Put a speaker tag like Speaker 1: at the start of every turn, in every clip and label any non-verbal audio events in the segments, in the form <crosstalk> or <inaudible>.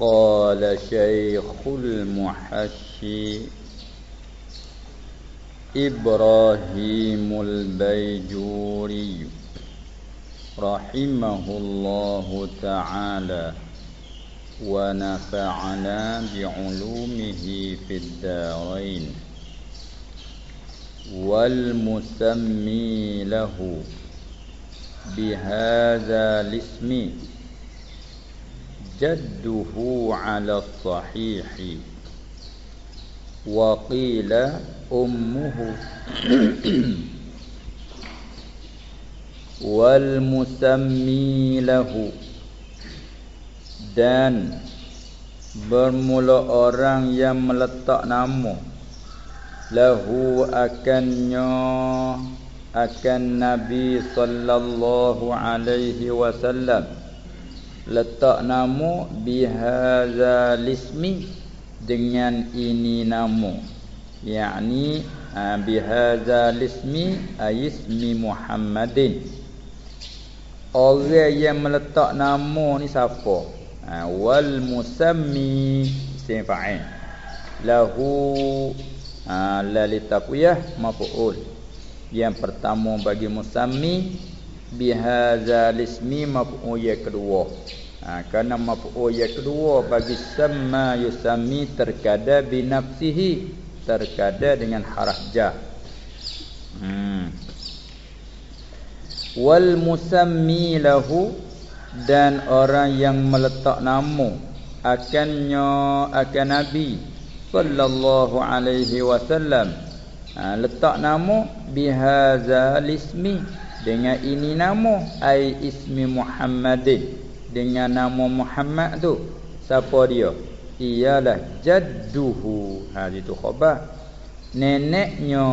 Speaker 1: قال شيخ المحشي إبراهيم البيجوري رحمه الله تعالى ونفعنا بعلومه في الدارين والمسمي له بهذا الاسم جده على الصحيح وقيل أمه والمسمي له dan bermula orang yang meletak nama lahu akannya akan Nabi sallallahu alaihi wasallam letak nama bihadzal ismi dengan ini nama yakni ha, bihadzal ismi ayismi Muhammadin. Orang yang meletak nama ni siapa? Ha, wal musammi isim fa'il. Lahu ha, la litaqiyah maf'ul. Yang pertama bagi musammi bihadzal ismi maf'ul yang kedua ha, kerana maf'ul yang kedua bagi sama yusammi terkada binafsihi terkada dengan haraf ja hmm. wal musammi lahu dan orang yang meletak nama akannya akan nabi sallallahu alaihi wasallam. Ha, letak nama bihadzal ismi dengan ini nama ai ismi muhammadin dengan nama muhammad tu. Siapa dia? Ialah jadduhu. Ha itu khabar. Neneknya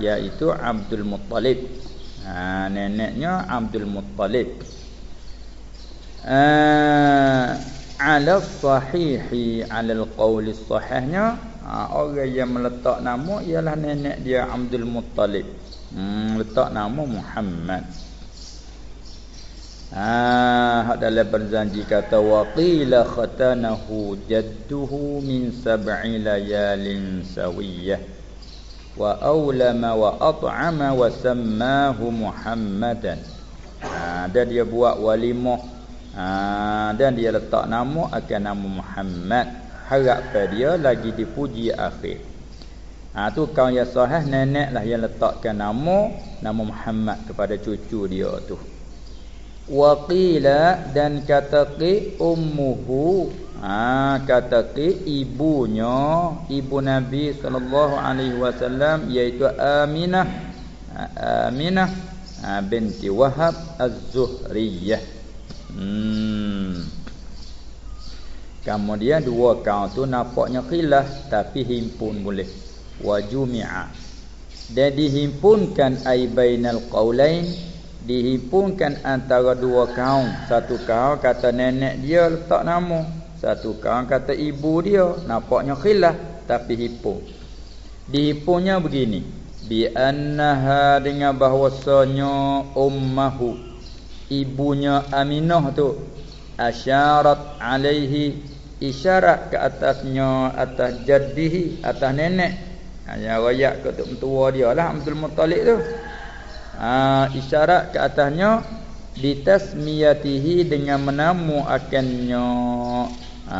Speaker 1: iaitu abdul muttalib. Ha neneknya abdul muttalib. Ah, ala sahihi ala alqaul sahihnya ha, orang yang meletak nama ialah nenek dia Abdul Muttalib. Hmm, letak nama Muhammad ah dalam berjanji kata waqila khatanahu jadduhu min sab'i layalin sawiyah. Wa awlama wa at'ama wa sammahu Muhammadan. Ha, dan dia buat walimah. Ha, dan dia letak nama akan nama Muhammad. Harap pada dia lagi dipuji akhir. Ha, tu kaum yang sahih nenek lah yang letakkan nama nama Muhammad kepada cucu dia tu waqila dan kata ki ummuhu ha, kata ki ibunya ibu Nabi wasallam iaitu Aminah ha, Aminah ha, binti Wahab Az-Zuhriyah Hmm. Kemudian dua kaum tu nampaknya khilaf tapi himpun boleh. Wajumi'a. Dan dihimpunkan ai bainal qaulain dihimpunkan antara dua kaum. Satu kaum kata nenek dia letak nama, satu kaum kata ibu dia. Nampaknya khilaf tapi himpun. Dihimpunnya begini. Bi annaha dengan bahwasanya ummahu ibunya Aminah tu asyarat alaihi isyarat ke atasnya atas jaddihi atas nenek hanya royak ke tok mentua dia lah Abdul Muttalib tu ha, isyarat ke atasnya ditasmiyatihi dengan menamu akannya. Ha,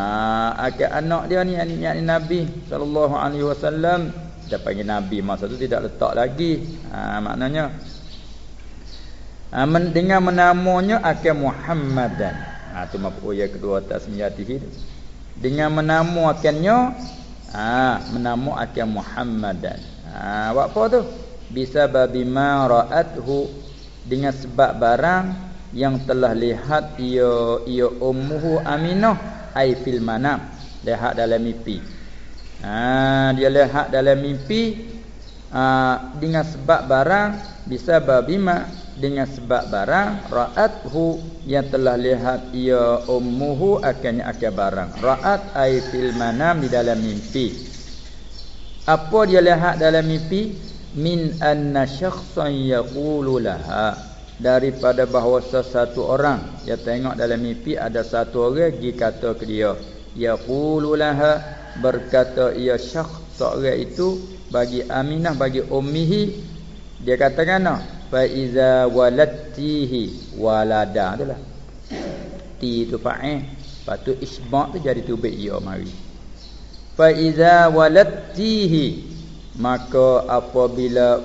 Speaker 1: akan anak dia ni yakni Nabi sallallahu alaihi wasallam. Dia panggil Nabi masa tu tidak letak lagi. Ha, maknanya men, dengan menamanya akan Muhammadan. Ha tu maf'ul yang kedua tasmiyatihi dengan menamu akannya ha menamu akan Muhammadan. Ha buat apa tu bisa babi ma ra'athu. Dengan sebab barang yang telah lihat ia ia ummuhu aminah ai fil manam. Lihat dalam mimpi. Ha dia lihat dalam mimpi ha, dengan sebab barang bisa babima dengan sebab barang ra'athu yang telah lihat ia ummuhu akannya akan barang. Ra'at ai fil manam di dalam mimpi. Apa dia lihat dalam mimpi min anna syakhsan yaqulu laha. Daripada bahawa sesuatu orang. Dia tengok dalam mimpi ada satu orang pergi kata ke dia yaqulu laha. Berkata ia syakhs seorang itu bagi Aminah bagi ummihi. Dia katakan no fa iza waladtihi walada. Itulah ti tu fa'il. Patu isba' tu jadi tubik ia mari. Fa iza waladtihi maka apabila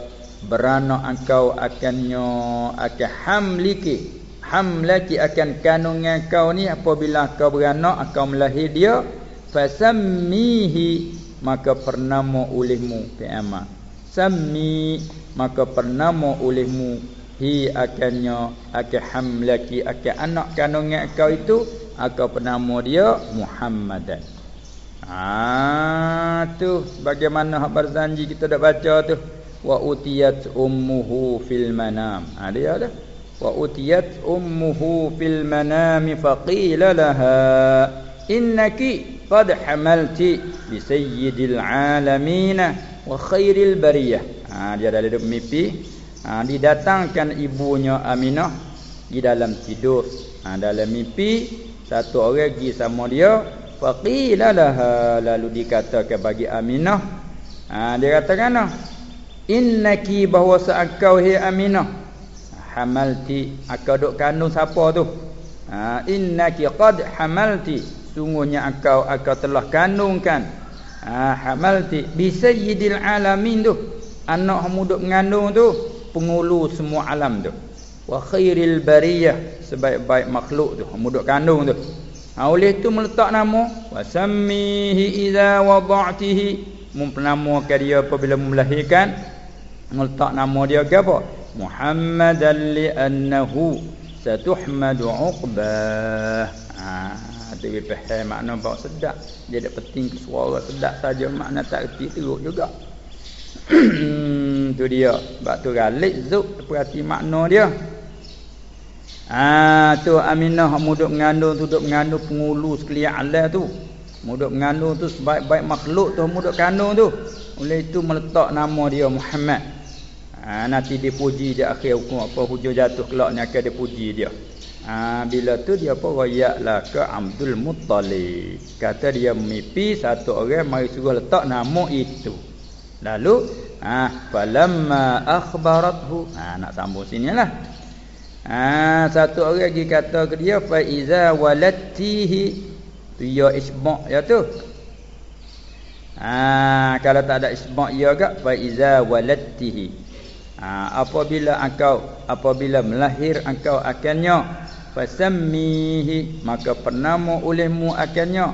Speaker 1: beranak engkau akannya akan hamliki hamlaki akan kandungan kau ni apabila kau beranak kau melahir dia fasammihi maka pernama olehmu kiamat. Sammi maka pernama olehmu. Hi akannya akan hamlaki akan anak kandungan kau itu akan pernama dia Muhammadan Ah tu bagaimana hak berzanji kita dah baca tu? Wa utiyat ummuhu fil manam. Ha dia ada. Wa utiyat ummuhu fil manam faqila laha innaki qad hamalti bi sayyidil alamin wa khairil bariyah. Ha dia ada dalam mimpi. Ha didatangkan ibunya Aminah di dalam tidur. Ha dalam mimpi satu orang pergi sama dia faqila laha lalu dikatakan bagi Aminah. Ha dia katakan nah innaki bahawa seakau hi aminah. Hamalti akau duk kandung siapa tu? Ha innaki qad hamalti. Sungguhnya akau akau telah kandungkan. Ha hamalti bi sayyidil alamin tu. Anak kamu duk mengandung tu pengulu semua alam tu. Wa khairil bariyah sebaik-baik makhluk tu kamu duk kandung tu ha oleh tu meletak nama. Wasammihi idza wada'tihi. Mempernamukan dia apabila melahirkan. Meletak nama dia ke apa? Muhammadan li annahu satuhmadu uqbah. Ha dia faham makna bawa sedap. Dia ada penting ke suara sedap saja. Makna tak reti teruk juga. <clears throat> Tu dia. Sebab tu galik zuk perhati makna dia Ah tu Aminah muduk mengandung tu duk mengandung pengulu sekalian alam tu. Muduk mengandung tu sebaik-baik makhluk tu muduk kandung tu. Oleh itu meletak nama dia Muhammad. Ha, nanti dipuji di akhir hukum apa hujung jatuh kelak ni akan dipuji dia. Ha, bila tu dia apa rayaklah ke Abdul Muttalib. Kata dia mimpi satu orang mari suruh letak nama itu. Lalu ah falamma akhbarathu. Ha, nak sambung sinilah ha, satu orang lagi kata ke dia fa iza walatihi tu ya isma' ya tu. Ha, kalau tak ada isma' ya gak fa iza walatihi ha, apabila engkau apabila melahir engkau akannya fasammihi maka pernama olehmu akannya.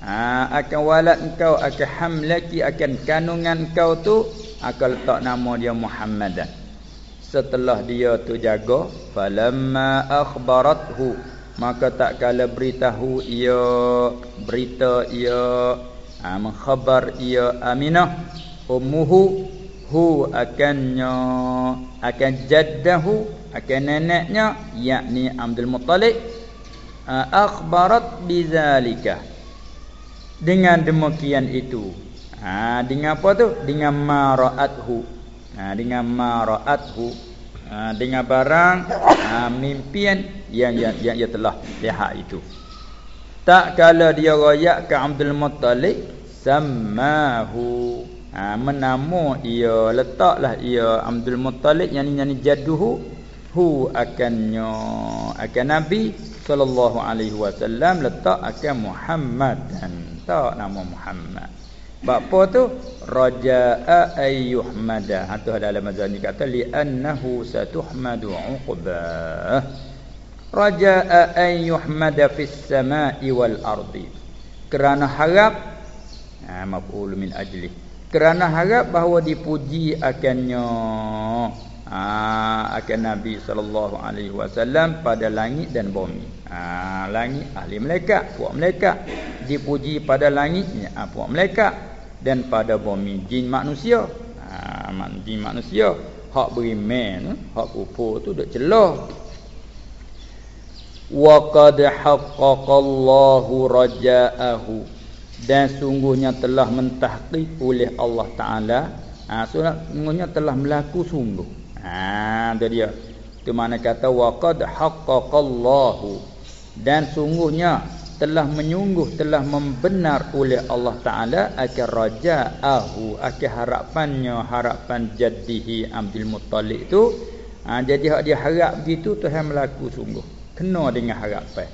Speaker 1: Ha, akan walad engkau akan hamlaki akan kandungan engkau tu akan letak nama dia Muhammadan setelah dia tu jaga falamma akhbarathu maka tak kala beritahu ia berita ia ha, mengkhabar ia Aminah ummuhu hu akannya akan jaddahu akan neneknya yakni Abdul Muttalib akhbarat bizalika. Dengan demikian itu ha dengan apa tu? Dengan maraathu ha dengan maraathu ha dengan barang ha mimpian yang yang yang ia telah lihat itu. Tak kala dia royak ke Abdul Muttalib sammahu. Ha, menamu ia letaklah ia Abdul Muttalib yang ini jaduhu hu akannya akan Nabi sallallahu alaihi wasallam letak akan Muhammad dan tak nama Muhammad apa tu raja'a ayyuhmada ha tu dalam mazhab ni. Kata li annahu satuhmadu uqbah raja'a ayyuhmada fis sama'i wal ardi. Kerana harap ha maf'ul min ajli. Kerana harap bahawa dipuji akannya ha, akan Nabi sallallahu alaihi wasallam pada langit dan bumi. Ha, langit ahli malaikat, puak malaikat. Dipuji pada langitnya ha, puak malaikat dan pada bumi jin manusia. Ha, jin manusia hak beriman, hak kufur tu dak celah. Wa qad haqqaqallahu raja'ahu. Dan sungguhnya telah mentahqiq oleh Allah Taala. Ha sungguhnya telah berlaku sungguh. Ha tu dia. Tu mana kata waqad haqqaqallahu. Dan sungguhnya telah menyungguh telah membenar oleh Allah taala akan rajaahu akan harapannya harapan jaddihi Abdul Muttalib tu ha, jadi hak dia harap begitu Tuhan melaku sungguh. Kena dengan harapan.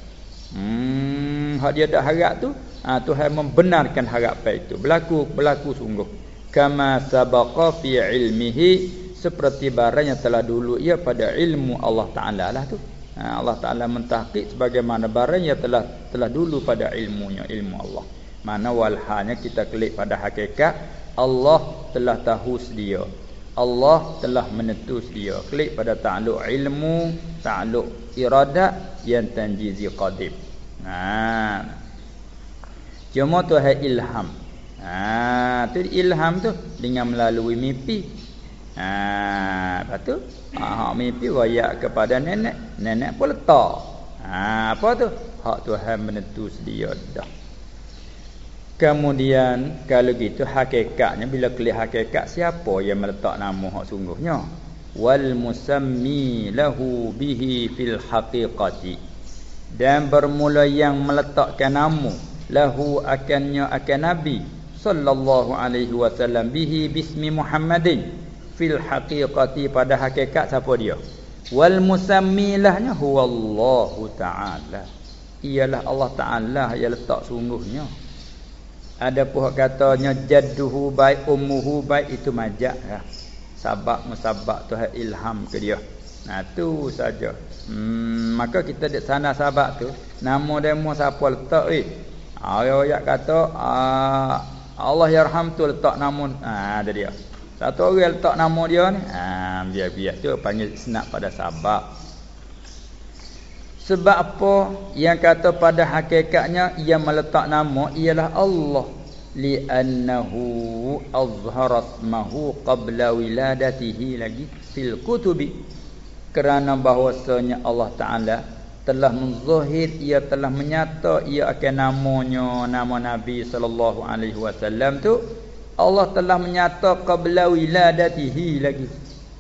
Speaker 1: Hmm hak dia tak harap tu ha, Tuhan membenarkan harapan itu. Berlaku berlaku sungguh. Kama sabaqa fi ilmihi seperti barang yang telah dulu ia pada ilmu Allah taala lah tu Ha, Allah Taala mentahqiq sebagaimana barang yang telah telah dulu pada ilmunya ilmu Allah. Mana walhanya kita klik pada hakikat Allah telah tahu sedia. Allah telah menentu sedia. Klik pada ta'alluq ilmu, ta'alluq iradat yang tanjizi qadim. Ha. Cuma tu hai ilham. Ha, tu ilham tu dengan melalui mimpi. Ha, tu ha, mimpi royak kepada nenek, nenek pun letak. Ha, apa tu? Hak Tuhan menentu sedia dah. Kemudian kalau gitu hakikatnya bila kelih hakikat siapa yang meletak nama hak sungguhnya? Wal musammi lahu bihi fil haqiqati. Dan bermula yang meletakkan nama lahu akannya akan Nabi sallallahu alaihi wasallam bihi bismi Muhammadin fil haqiqati pada hakikat siapa dia? Wal musammilahnya huwallahu taala. Ialah Allah taala yang letak sungguhnya. Ada pun katanya jadduhu baik ummuhu baik itu majak ya. sabab musabab tu ilham ke dia. Nah tu saja. Hmm, maka kita di sana sabab tu nama demo siapa letak eh ayat kata ah, Allah yarham tu letak nama ah ada dia satu orang letak nama dia ni. Ha, biar-biar tu panggil senap pada sabab. Sebab apa yang kata pada hakikatnya ia meletak nama ialah Allah li'annahu azhara ismahu qabla wiladatihi lagi fil kutubi kerana bahwasanya Allah taala telah menzahir ia telah menyata ia akan namanya nama Nabi sallallahu alaihi wasallam tu Allah telah menyata qabla wiladatihi lagi.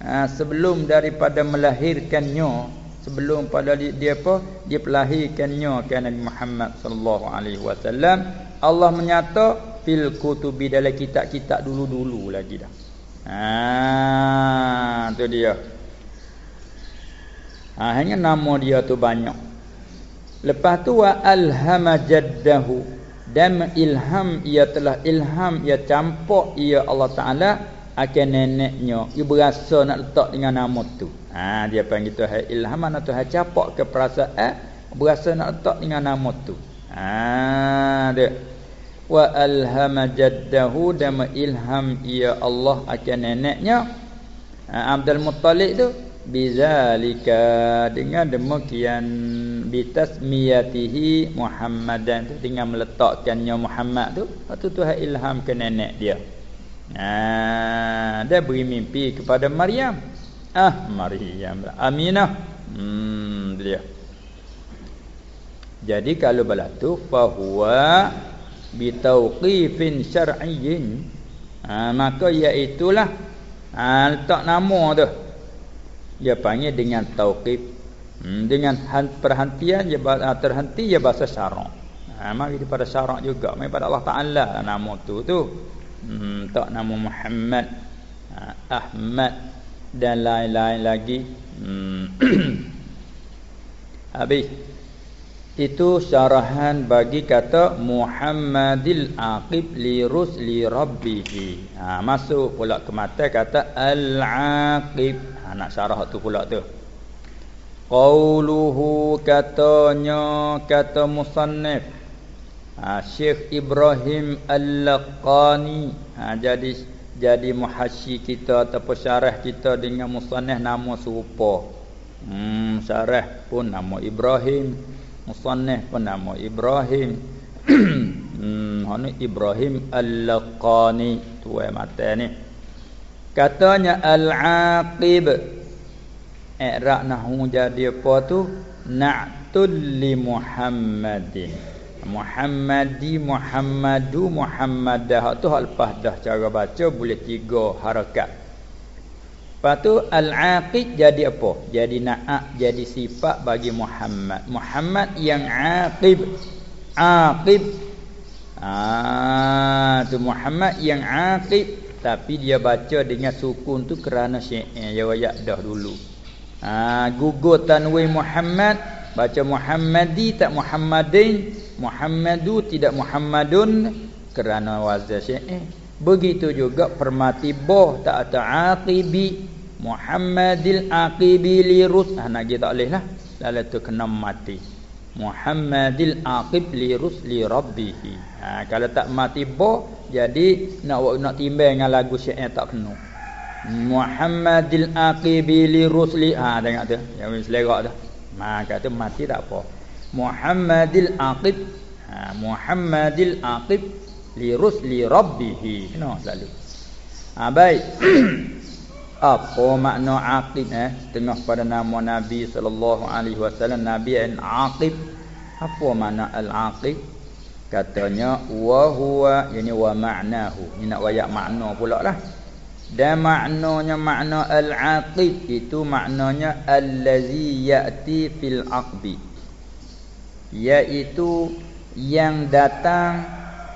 Speaker 1: Ha, sebelum daripada melahirkannya, sebelum pada dia apa? Dia pelahirkannya kan Nabi Muhammad sallallahu alaihi wasallam, Allah menyata fil kutubi dalam kitab-kitab dulu-dulu lagi dah. Ha, tu dia. Ha, hanya nama dia tu banyak. Lepas tu wa alhama jaddahu dan ilham ia telah ilham ia campur ia Allah Taala akan neneknya. Ia berasa nak letak dengan nama tu. Ha dia panggil tu hai ilham mana tu hai campur ke perasaan berasa nak letak dengan nama tu. Ha dia. Wa alhama jaddahu dan ilham ia Allah akan neneknya. Ha, Abdul Muttalib tu bizalika. Dengan demikian bitasmiyatihi Muhammadan. Tu dengan meletakkannya Muhammad tu waktu tu ilham ke nenek dia. Ha dia beri mimpi kepada Maryam. Ah Maryam. Aminah. Hmm dia jadi kalau balatu fahuwa bitauqifin syar'iyyin. Ha, maka iaitu lah ha, letak nama tu dia panggil dengan tauqif hmm, dengan perhentian dia ah, terhenti dia bahasa syarak ha mari pada syarak juga mai pada Allah Taala nama tu tu hmm, tak nama Muhammad ha, Ahmad dan lain-lain lagi hmm. <clears throat> habis itu syarahan bagi kata Muhammadil Aqib li rusli rabbih. Ha masuk pula ke mata kata Al Aqib. Ha nak syarah tu pula tu. Qauluhu katanya kata musannif. Ha Syekh Ibrahim Al-Laqani. Ha jadi jadi muhasyi kita atau syarah kita dengan musannif nama serupa. Hmm syarah pun nama Ibrahim musannif pun nama Ibrahim <clears throat> hmm hani Ibrahim Al-Laqani tuai mata ni katanya al-aqib i'rab nahwu jadi apa tu na'tul li Muhammadin Muhammadi Muhammadu Muhammadah tu hak lepas dah cara baca boleh tiga harakat Lepas tu al-aqid jadi apa? Jadi na'ak jadi sifat bagi Muhammad. Muhammad yang aqib. Aqib. Ah, tu Muhammad yang aqib tapi dia baca dengan sukun tu kerana syair ya wayak dah dulu. Ah, gugur tanwin Muhammad baca Muhammadi tak Muhammadin, Muhammadu tidak Muhammadun kerana wazan syair. Begitu juga permati boh tak ada aqibi Muhammadil aqibi li rus ah, nak tak boleh lah lalu tu kena mati Muhammadil aqib li rusli rabbih ha, kalau tak mati bo jadi nak nak timbang dengan lagu syair tak kena. Muhammadil aqibi li rusli. Ha tengok tu. Yang selerak tu. Maka tu mati tak apa. Muhammadil aqib. Ha, Muhammadil aqib li rusli rabbih kena selalu. Ha, baik. <clears throat> Apa makna aqib eh? Tengah pada nama Nabi sallallahu alaihi wasallam. Nabi an aqib. Apa makna al aqib katanya wa huwa yani wa ma'nahu. Ni nak wayak makna pula lah. Dan maknanya makna al aqib itu maknanya allazi yati fil aqbi. Iaitu yang datang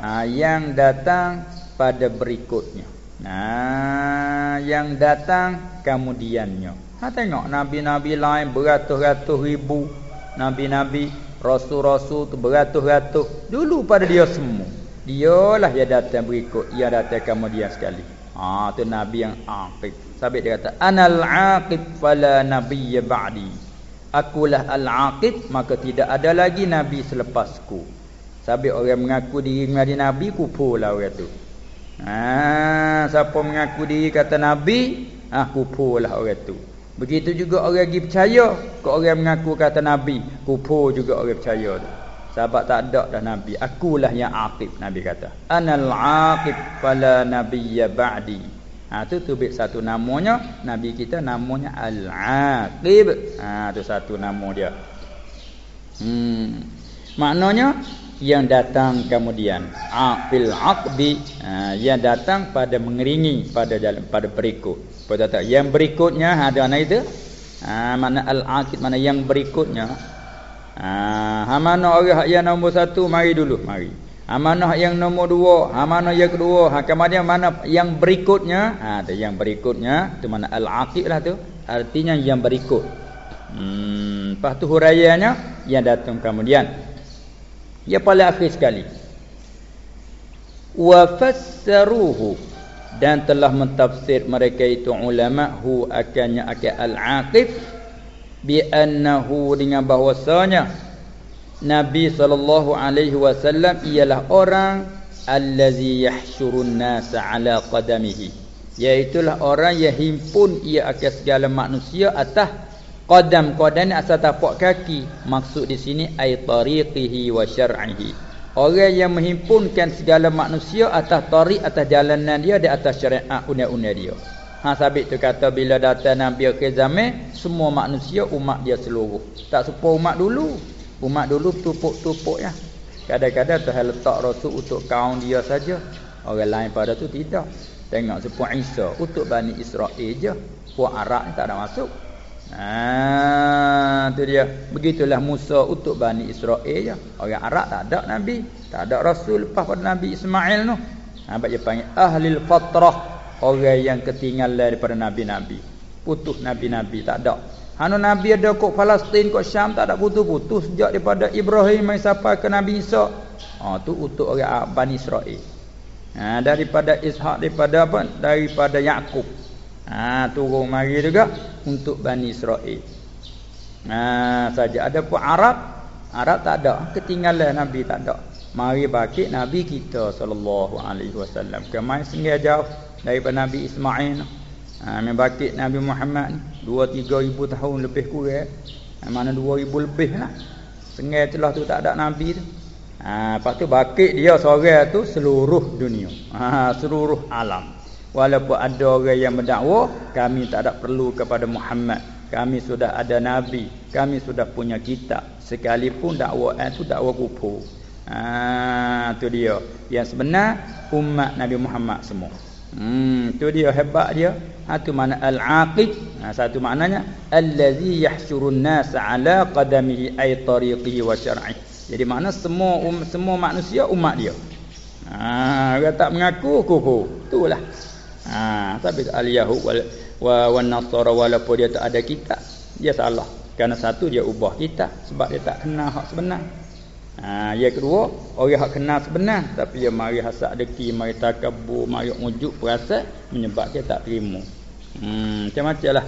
Speaker 1: ha, yang datang pada berikutnya. Nah, yang datang kemudiannya. Ha tengok nabi-nabi lain beratus-ratus ribu nabi-nabi, rasul-rasul tu beratus-ratus dulu pada dia semua. Dialah yang datang berikut, ia datang kemudian sekali. Ha tu nabi yang aqib. Sabit dia kata, "Anal aqib fala nabiyya ba'di." Akulah al-aqib maka tidak ada lagi nabi selepasku. Sabit orang mengaku diri menjadi nabi kupurlah orang tu. Ha, siapa mengaku diri kata Nabi, ah ha, kupurlah orang tu. Begitu juga orang yang percaya, kau orang mengaku kata Nabi, kupur juga orang percaya tu. Sebab tak ada dah Nabi. Akulah yang aqib Nabi kata. Anal aqib fala nabiyya ba'di. Ha tu tu bit satu namanya, Nabi kita namanya Al-Aqib. Ha tu satu nama dia. Hmm. Maknanya yang datang kemudian aqbil aqbi ha, yang datang pada mengeringi pada jalan pada berikut pada tak? Yang berikutnya ha, ada mana itu? Ha, mana al aqid mana yang berikutnya. Ha, ha mana orang yang nombor satu mari dulu mari. Ha, mana yang nombor dua ha, mana yang kedua. Ha, kemudian mana yang berikutnya? Ha, yang berikutnya itu mana al aqid lah tu. Artinya yang berikut. Hmm, lepas tu huraiannya yang datang kemudian. Ya paling akhir sekali. Wa fassaruhu dan telah mentafsir mereka itu ulama hu akannya akan al-aqib bi annahu dengan bahwasanya Nabi sallallahu alaihi wasallam ialah orang allazi yahsyurun nas ala qadamihi iaitulah orang yang himpun ia akan segala manusia atas Qadam qadam asal tapak kaki. Maksud di sini ay tariqihi wa syar'ihi. Orang yang menghimpunkan segala manusia atas tariq atas jalanan dia di atas syariat undang-undang dia. Ha sabit tu kata bila datang Nabi akhir zaman semua manusia umat dia seluruh. Tak serupa umat dulu. Umat dulu tupuk-tupuk ya. Kadang-kadang Tuhan letak rasul untuk kaum dia saja. Orang lain pada tu tidak. Tengok sepuak Isa untuk Bani Israel je. Puak Arab tak ada masuk. Ah, tu dia. Begitulah Musa untuk Bani Israel je. Orang Arab tak ada Nabi. Tak ada Rasul lepas pada Nabi Ismail tu. Ha, dia panggil Ahlil Fatrah. Orang yang ketinggalan daripada Nabi-Nabi. Putus Nabi-Nabi. Tak ada. Hanu Nabi ada kok Palestin, kok Syam. Tak ada putus-putus. Sejak daripada Ibrahim sampai ke Nabi Isa. Ha, tu untuk orang Bani Israel. Ha, daripada Ishak, daripada apa? Daripada Yaakob. Ha turun mari juga untuk Bani Israel. Ha saja ada pun Arab, Arab tak ada, ketinggalan Nabi tak ada. Mari baki Nabi kita sallallahu alaihi wasallam. Kemai singgah jauh daripada Nabi Ismail. Ha mai baki Nabi Muhammad 2 3000 tahun lebih kurang. Ha, mana 2000 lebih lah. Singgah celah tu tak ada Nabi tu. Ha lepas tu baki dia seorang tu seluruh dunia. Ha seluruh alam. Walaupun ada orang yang mendakwa Kami tak ada perlu kepada Muhammad Kami sudah ada Nabi Kami sudah punya kitab Sekalipun dakwaan itu dakwa kupur Haa tu dia Yang sebenar umat Nabi Muhammad semua Hmm, tu dia hebat dia. Ha tu mana al-aqib. Ha, satu maknanya allazi yahsyurun nas ala qadamihi ay tariqihi wa syar'i. Jadi makna semua um, semua manusia umat dia. Ha, orang tak mengaku kufur. Itulah. Ha, tapi al-yahud wa wan nasara walaupun dia tak ada kitab, dia salah. Karena satu dia ubah kitab sebab dia tak kenal hak sebenar. Ha, yang kedua, orang hak kenal sebenar tapi dia mari hasad deki, mari takabur, mari ujuk perasa menyebabkan tak terima. Hmm, macam-macam lah.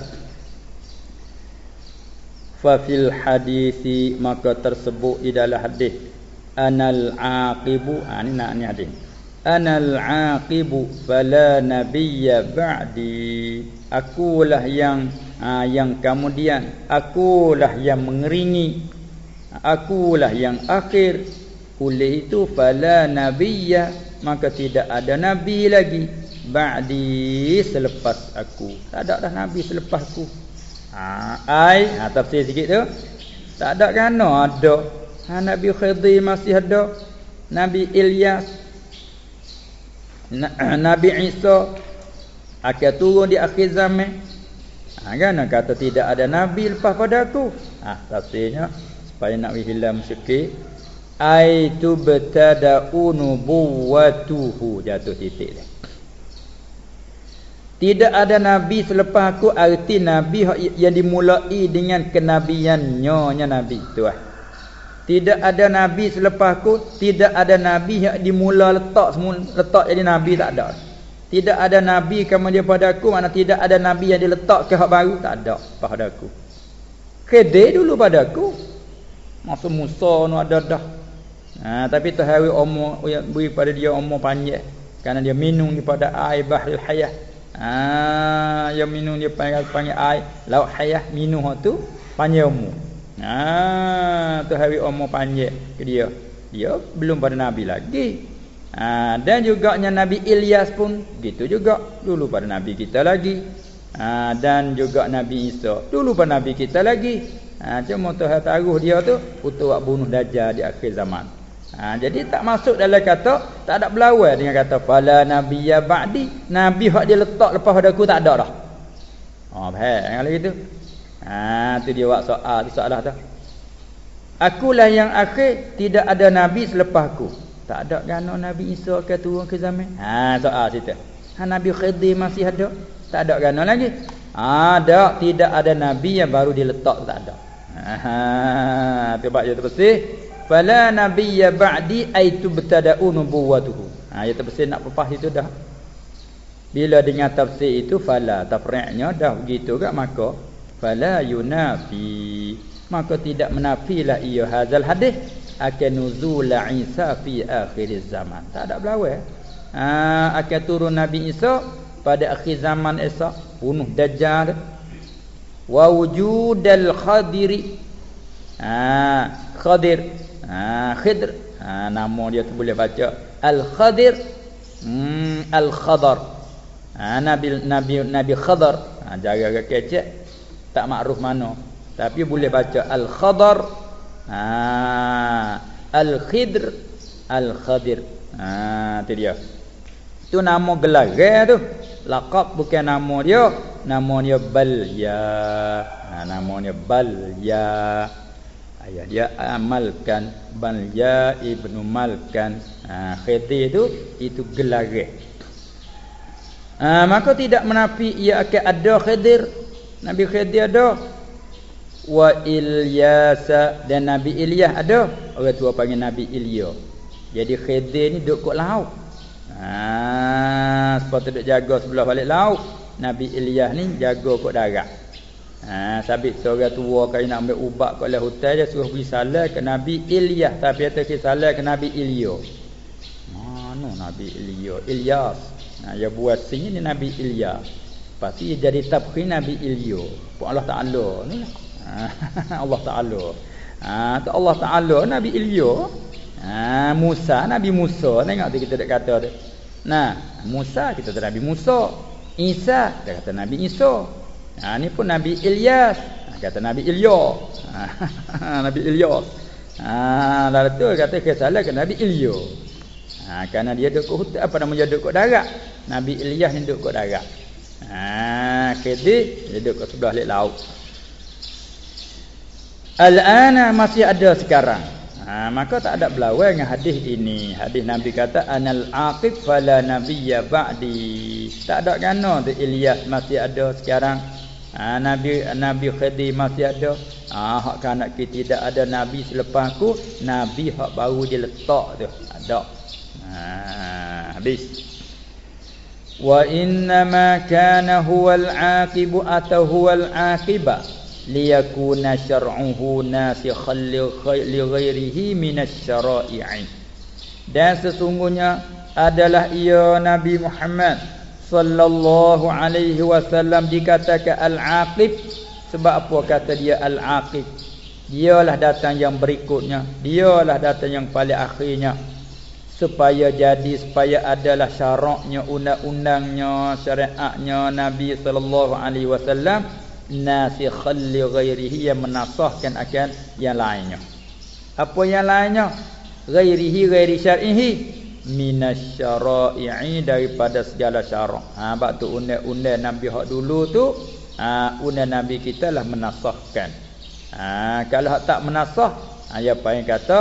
Speaker 1: Fa fil hadisi maka tersebut di dalam hadis anal aqibu ha, ni nak ni hadis. Anal aqibu fala nabiyya ba'di. Akulah yang ha, yang kemudian. Akulah yang mengeringi akulah yang akhir. Oleh itu fala nabiyya maka tidak ada nabi lagi. Ba'di selepas aku. Tak ada dah nabi selepas aku. Ha ai ha tafsir sikit tu. Tak ada kan? Ada. Ha nabi khidir masih ada. Nabi ilyas nabi isa akan turun di akhir zaman. Ha kan? Kata tidak ada nabi lepas pada aku. Ha tafsirnya supaya nak hilang syirki ai tubtada'u nubuwatuhu jatuh titik dia. Tidak ada nabi selepas aku. Arti nabi yang dimulai dengan kenabiannya nya nabi tu ah tidak ada nabi selepas aku tidak ada nabi yang dimula letak semua letak jadi nabi tak ada tidak ada nabi kemudian pada aku mana tidak ada nabi yang diletak ke hak baru tak ada pada aku kede dulu pada aku Masa Musa nu ada dah. Ha, tapi terhawi umur yang beri pada dia umur panjang kerana dia minum daripada air bahrul hayah. Ha, dia minum dia panggil panggil air laut hayah minum tu panjang umur. Ha, terhawi umur panjang ke dia. Dia belum pada nabi lagi. Ha, dan juga Nabi Ilyas pun gitu juga dulu pada nabi kita lagi. Ha, dan juga Nabi Isa dulu pada nabi kita lagi. Ha, cuma Tuhan taruh dia tu untuk buat bunuh dajjal di akhir zaman. Ha, jadi tak masuk dalam kata tak ada berlawan dengan kata fala nabiyya ba'di. Nabi hak dia letak lepas pada aku tak ada dah. Ha, faham kalau gitu. Ha, tu dia buat soal, tu soalah tu. Akulah yang akhir, tidak ada nabi selepas aku. Tak ada gano Nabi Isa akan turun ke zaman. Ha, soal situ. Ha, Nabi Khidir masih ada. Tak ada gano lagi. Ada, tidak ada nabi yang baru diletak tak ada. Ha, tiba dia terbersih. Fala nabiyya ba'di ay tubtada'u nubuwatuhu. Ha, dia terbersih nak lepas itu dah. Bila dengan tafsir itu fala tafri'nya dah begitu kan maka fala yunafi. Maka tidak menafilah ia hazal hadis. Akan nuzul Isa fi akhir zaman. Tak ada berlawan. Ha, akan turun Nabi Isa pada akhir zaman esok. Bunuh dajjal. Wa wujudal khadiri. Ha khadir. Ha khidr. Ha nama dia tu boleh baca. Al khadir hmm, al khadar ha nabi nabi nabi khadar. Ha jaga kecek tak makruf mana. Tapi boleh baca al khadar ha. Al khidr al khadir ha tu dia. Tu nama gelar tu. Laqab bukan nama dia. Nama dia balya. Ha, nama dia balya. Ayah dia amalkan. Balya ibnu malkan. Ha, khidir itu itu gelar ha, maka tidak menafi ia akan ada khidir nabi khidir ada wa ilyasa dan nabi ilyas ada orang tua panggil nabi ilya jadi khidir ni duduk kat laut Ha, sepatut duk jaga sebelah balik laut. Nabi Ilyas ni jaga kok darat. Ha, sabit seorang tua kali nak ambil ubat kat dalam hutan dia suruh beri salam ke Nabi Ilyas tapi atas ke salam ke Nabi Ilyo. Mana Nabi Ilyo? Ilyas. Ha, dia buat sini ni Nabi Ilyas. Pasti jadi tabkhin Nabi Ilyo. Pun Allah Taala ni. Ha, <laughs> Allah Taala. Ha, Allah Taala Nabi Ilyo. Ha, Musa Nabi Musa tengok tu kita dak kata tu. Nah, Musa kita kata Nabi Musa. Isa dia kata Nabi Isa. Ha ni pun Nabi Ilyas. Ha, kata Nabi Ilyo. Ha, <laughs> Nabi Ilyas. Ha lalu tu kata ke salah ke Nabi Ilyo. Ha kerana dia duduk apa nama dia duduk darat. Nabi Ilyas ni duduk darat. Khidr dia duduk sebelah laut. Al-ana masih ada sekarang. Ha, maka tak ada berlawan dengan hadis ini. Hadis Nabi kata anal aqib fala nabiyya ba'di. Tak ada kena tu Ilyas masih ada sekarang. Ha, Nabi Nabi Khidir masih ada. Ha, hak kanak kita tidak ada nabi selepas aku, nabi hak baru dia letak tu. Ada. Ha, habis. Ma kana huwal aqibu atau huwal aqibah liyakuna syar'uhu nasikhan li ghairihi minasyara'i dan sesungguhnya adalah ia Nabi Muhammad sallallahu alaihi wasallam dikatakan al-aqib. Sebab apa kata dia al-aqib? Dialah datang yang berikutnya. Dialah datang yang paling akhirnya supaya jadi supaya adalah syaraknya undang-undangnya syariatnya Nabi sallallahu alaihi wasallam nasikhan li ghairihi yang menasahkan akan yang lainnya. Apa yang lainnya? Ghairihi ghairi syar'ihi minasyara'i daripada segala syarak ha bab tu undang-undang nabi hak dulu tu ha undang nabi kita lah menasahkan. Ha kalau tak menasah ha ya apa yang kata?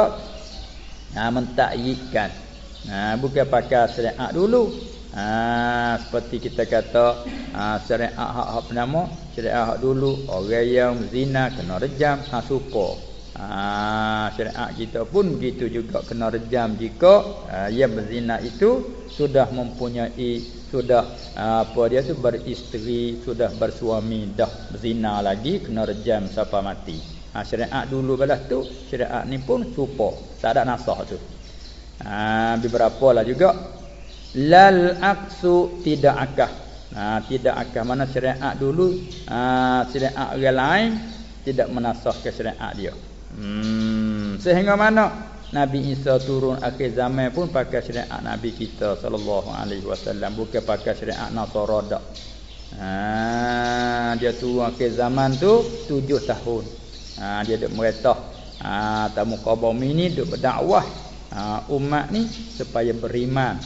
Speaker 1: Ha mentakyidkan ha bukan pakai syariat dulu. Ha, seperti kita kata ha, syariat hak-hak penama syariat hak dulu. Orang yang zina kena rejam ha suka. Ha, syariat kita pun begitu juga kena rejam jika ha, yang berzina itu sudah mempunyai sudah ha, apa dia tu beristeri sudah bersuami dah berzina lagi kena rejam sampai mati. Ha, syariat dulu balas tu syariat ni pun supa tak ada nasah tu ha, beberapa lah juga lal aksu tidak akah ha, tidak akah mana syariat dulu ha, syariat orang lain tidak menasah ke syariat dia hmm. sehingga mana Nabi Isa turun akhir zaman pun pakai syariat Nabi kita sallallahu alaihi wasallam bukan pakai syariat Nasara dak. Ha, dia turun akhir zaman tu tujuh tahun. Ha, dia duk meretah. Ha, tamu kaum ini duk berdakwah ha, umat ni supaya beriman.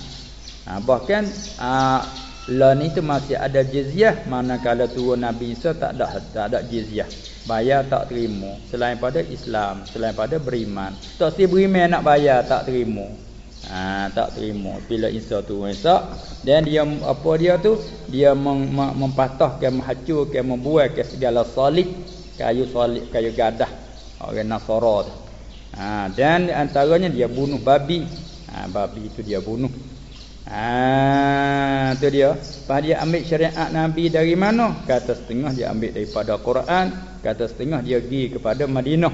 Speaker 1: Ha, bahkan ha, lah ni tu masih ada jizyah. Manakala turun Nabi Isa tak ada tak ada jizyah. Bayar tak terima. Selain pada Islam selain pada beriman. Tak si beriman nak bayar tak terima. Ha, tak terima. Bila Isa turun Isa dan dia apa dia tu? Dia mem, mem, mempatahkan menghancurkan membuatkan segala salib. Kayu salib kayu gadah. Orang Nasara tu ha, dan antaranya dia bunuh babi ha, babi itu dia bunuh Ah, tu dia. Pas dia ambil syariat Nabi dari mana? Kata setengah dia ambil daripada Quran, kata setengah dia pergi kepada Madinah.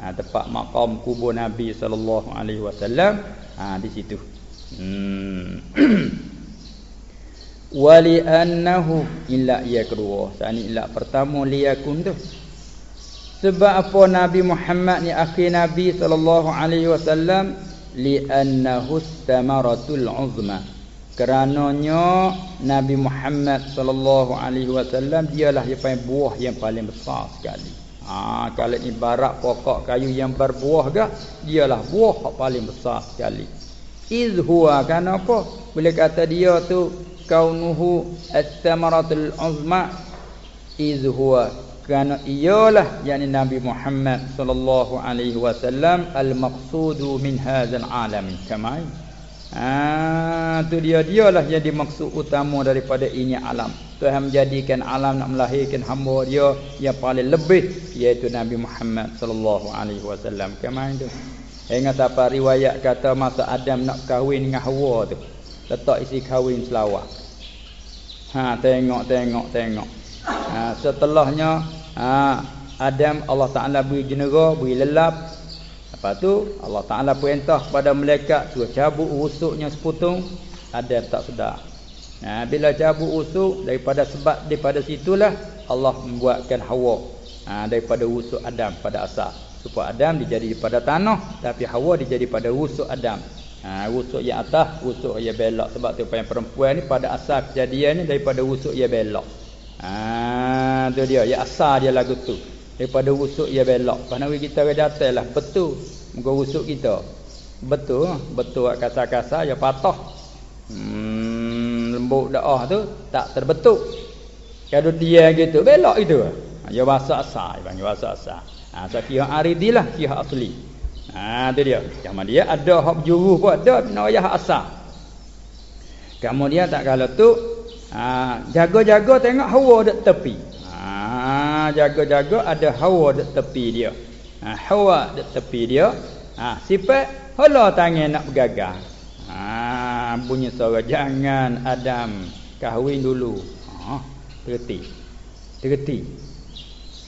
Speaker 1: Ha, tempat makam kubur Nabi wasallam. Ha, di situ. Hmm. <clears throat> Wali annahu illa ya kedua. Sani illa pertama liyakun tu. Sebab apa Nabi Muhammad ni akhir Nabi sallallahu alaihi wasallam? Li'annahu thamaratul uzma. Kerananya Nabi Muhammad sallallahu alaihi wasallam dialah yang paling buah yang paling besar sekali. Ha kalau ibarat pokok kayu yang berbuah gak dialah buah yang paling besar sekali. Iz huwa kenapa boleh kata dia tu kaunuhu at-thamaratul uzma. Iz huwa kerana ialah yakni Nabi Muhammad sallallahu alaihi wasallam al-maqsudu min hadzal alam kamai. Ah tu dia dialah yang dimaksud utama daripada ini alam. Tuhan menjadikan alam nak melahirkan hamba dia yang paling lebih iaitu Nabi Muhammad sallallahu alaihi wasallam. Kamai tu. Ingat apa riwayat kata masa Adam nak kahwin dengan Hawa tu. Letak isi kahwin selawat ha tengok tengok tengok ha, setelahnya ha, Adam Allah Taala beri jenera, beri lelap. Lepas tu Allah Taala perintah kepada malaikat suruh cabut rusuknya seputung. Adam tak sedar. Ha, bila cabut rusuk daripada sebab daripada situlah Allah membuatkan Hawa ha, daripada rusuk Adam pada asal. Supaya Adam dijadi pada tanah tapi Hawa dijadi pada rusuk Adam. Ha, rusuk yang atas, rusuk yang belok sebab tu perempuan ni pada asal kejadiannya daripada rusuk yang belok. Ah tu dia. Ya asal dia lagu tu. Daripada rusuk ia belok. Pasal kita ke lah. Betul. Muka rusuk kita. betul. Betul kata-kata ya patah hmm, lembut dakwah tu tak terbetuk. Kalau dia gitu. Belok itu. Ya bahasa asal panggil bahasa asal ha so kira aridilah kira asli. Ha tu dia. Sama dia ada hak juruh pun ada. Nawayah asal kemudian tak kalau tu ha jaga-jaga tengok hawa dek tepi ha jaga-jaga ada hawa dek tepi dia ha hawa dek tepi dia ha sifat hala tangan nak bergagal ha bunyi suara jangan Adam kahwin dulu ha terti Terti.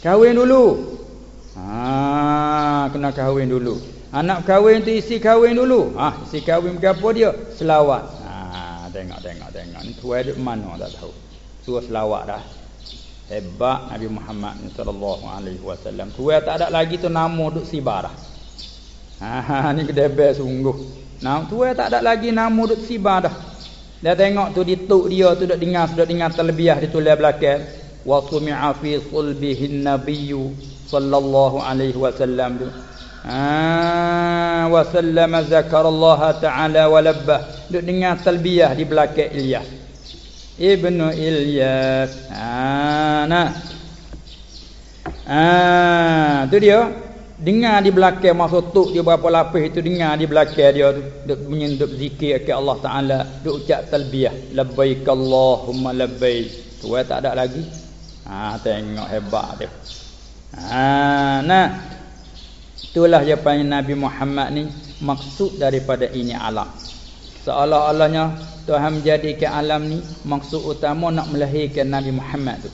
Speaker 1: Kahwin dulu. Ha, kena kahwin dulu. Anak kahwin tu isi kahwin dulu. Ha, isi kahwin berapa dia? Selawat. Ha, tengok tengok tengok. Ni tuai di mana tak tahu. Suruh selawat dah. Hebat Nabi Muhammad sallallahu alaihi wasallam. Tuai tak ada lagi tu nama duk sibar dah. Ha, ni kedebel sungguh. Nah, tuai tak ada lagi nama duk sibar dah. Dia tengok tu dituk dia tu duk dengar sudah dengar terlebih ditulis belakang wa sumi'a fi sulbihi nabiyyu sallallahu alaihi wasallam ah wa sallama zakarallaha ta'ala wa labba. Duk dengar talbiyah di belakang Ilyas. Ibnu Ilyas. Ah nah ah tu dia. Dengar di belakang masa tu dia berapa lapis itu dengar di belakang dia duk menyenduk zikir ke Allah Taala. Duk ucap talbiyah. Labbaik Allahumma labbaik. Tu tak ada lagi. Ha tengok hebat dia. Ha nah. Itulah panggil Nabi Muhammad ni maksud daripada ini alam. Seolah-olahnya Tuhan menjadikan alam ni maksud utama nak melahirkan Nabi Muhammad tu.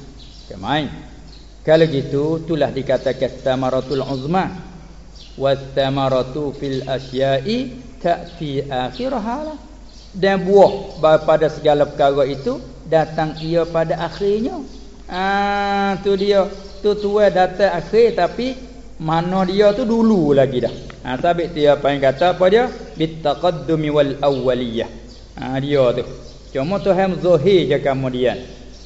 Speaker 1: Kemain. Kalau gitu itulah dikatakan samaratul uzma wastamaratu fil asya'i ta'ti akhiraha dan buah pada segala perkara itu datang ia pada akhirnya Ah tu dia. Tu tua datang akhir tapi mana dia tu dulu lagi dah. Ha sabit dia apa yang kata apa dia? Bitaqaddumi wal awwaliyah. Ha dia tu. Cuma Tuhan zahir je kemudian.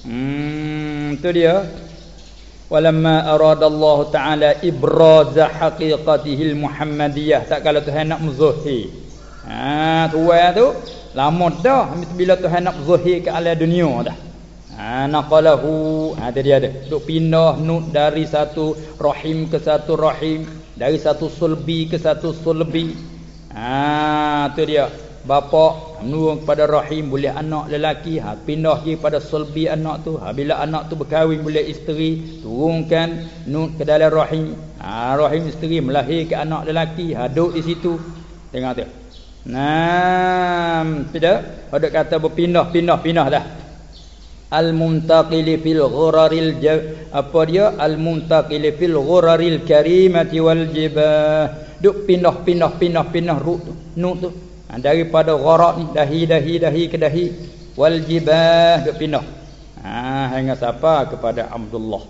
Speaker 1: Hmm tu dia. Walamma arada Allah Taala ibraz haqiqatihi al-Muhammadiyah. Tak kalau Tuhan nak muzahir. Ha tua tu lama dah bila Tuhan nak zahir ke alam dunia dah. Naqalahu ha dia ada. Duk pindah nut dari satu rahim ke satu rahim, dari satu sulbi ke satu sulbi. Ha tu dia. Bapa menurun kepada rahim boleh anak lelaki, ha pindah pergi pada sulbi anak tu. Ha bila anak tu berkahwin boleh isteri, turunkan nut ke dalam rahim. Ha rahim isteri melahirkan anak lelaki, ha duduk di situ. Tengok tu. Nah, tidak ada kata berpindah-pindah pindah dah al-muntaqil fil ghuraril apa dia? Al-muntaqil fil ghuraril karimati wal jibah. Duk pindah pindah pindah pindah rut tu nut tu. Ha, daripada gharar ni dahi dahi dahi ke dahi wal jibah duk pindah. Ha hingga siapa kepada Abdullah.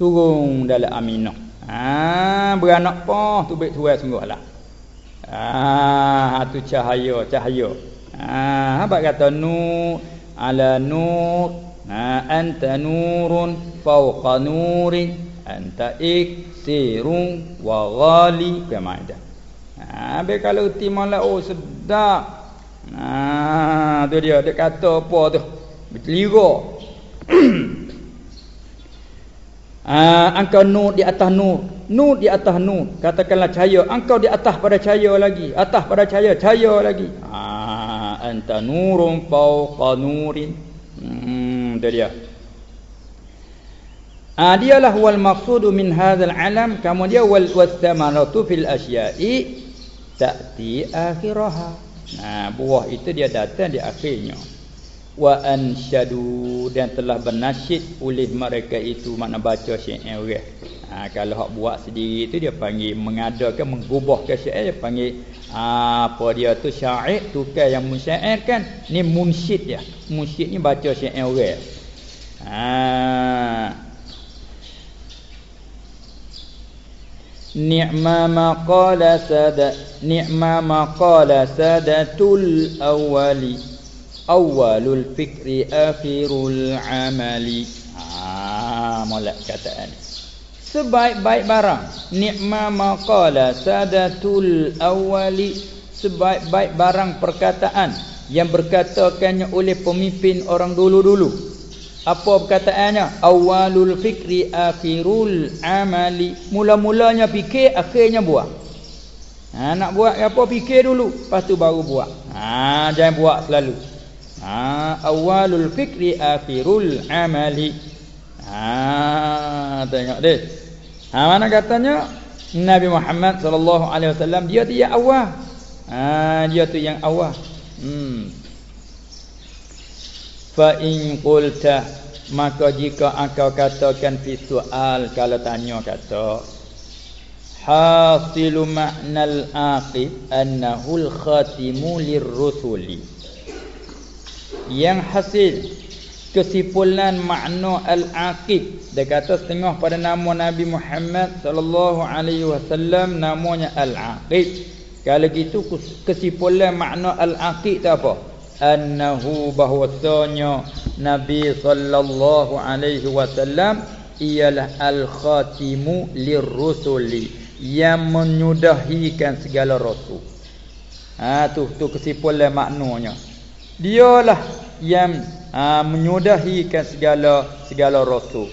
Speaker 1: Turun dalam Aminah. Ha beranak apa tu baik tuai sungguhlah ha tu cahaya cahaya. Ha apa kata nu? Ala nur Ha anta nurun fawqa nurin anta iksirun wa ghali kemada. Ha be kalau uti malak oh sedap. Ha tu dia dia kata apa tu? Berlira. <clears throat> ha engkau nur di atas nur. Nur di atas nur. Katakanlah cahaya, engkau di atas pada cahaya lagi. Atas pada cahaya, cahaya lagi. Ha anta nurun fawqa nurin. Hmm tu dia. Ah dialah wal maqsudu min hadzal alam kamu dia wal wastamanatu fil asya'i ta'ti akhiraha. Nah buah itu dia datang di akhirnya. Wa ansyadu dan telah bernasyid oleh mereka itu makna baca syair orang. Ha, kalau hak buat sendiri itu dia panggil mengadakan menggubahkan syair dia panggil ha, apa dia tu syair tukar yang mensyairkan ni munsyid dia. Munsyid ni baca syair orang ha. Ni'ma maqala sada ni'ma maqala sadatul awwali awwalul fikri akhirul amali. Ha molek kataan. Sebaik-baik barang. Nikma maqala sadatul awwali. Sebaik-baik barang perkataan yang berkatakannya oleh pemimpin orang dulu-dulu. Apa perkataannya? Awalul fikri akhirul amali. Mula-mulanya fikir akhirnya buat. Ha, nak buat apa? Fikir dulu. Lepas tu baru buat. Ha, jangan buat selalu ha, awalul fikri akhirul amali. Ha, tengok deh ha, mana katanya? Nabi Muhammad sallallahu alaihi wasallam dia tu yang awal. Ha, dia tu yang awal. Hmm. Fa in qulta maka jika engkau katakan fi soal kalau tanya kata hasilu ma'nal aqib annahu al-khatimu lirrusuli yang hasil kesimpulan makna al-aqib dia kata setengah pada nama Nabi Muhammad sallallahu alaihi wasallam namanya al-aqib kalau gitu kesimpulan makna al-aqiq tu apa? Annahu bahwasanya Nabi sallallahu alaihi wasallam ialah al-khatimu lirrusuli yang menyudahikan segala rasul. Ha tu tu kesimpulan maknanya. Dialah yang ha, menyudahikan segala segala rasul.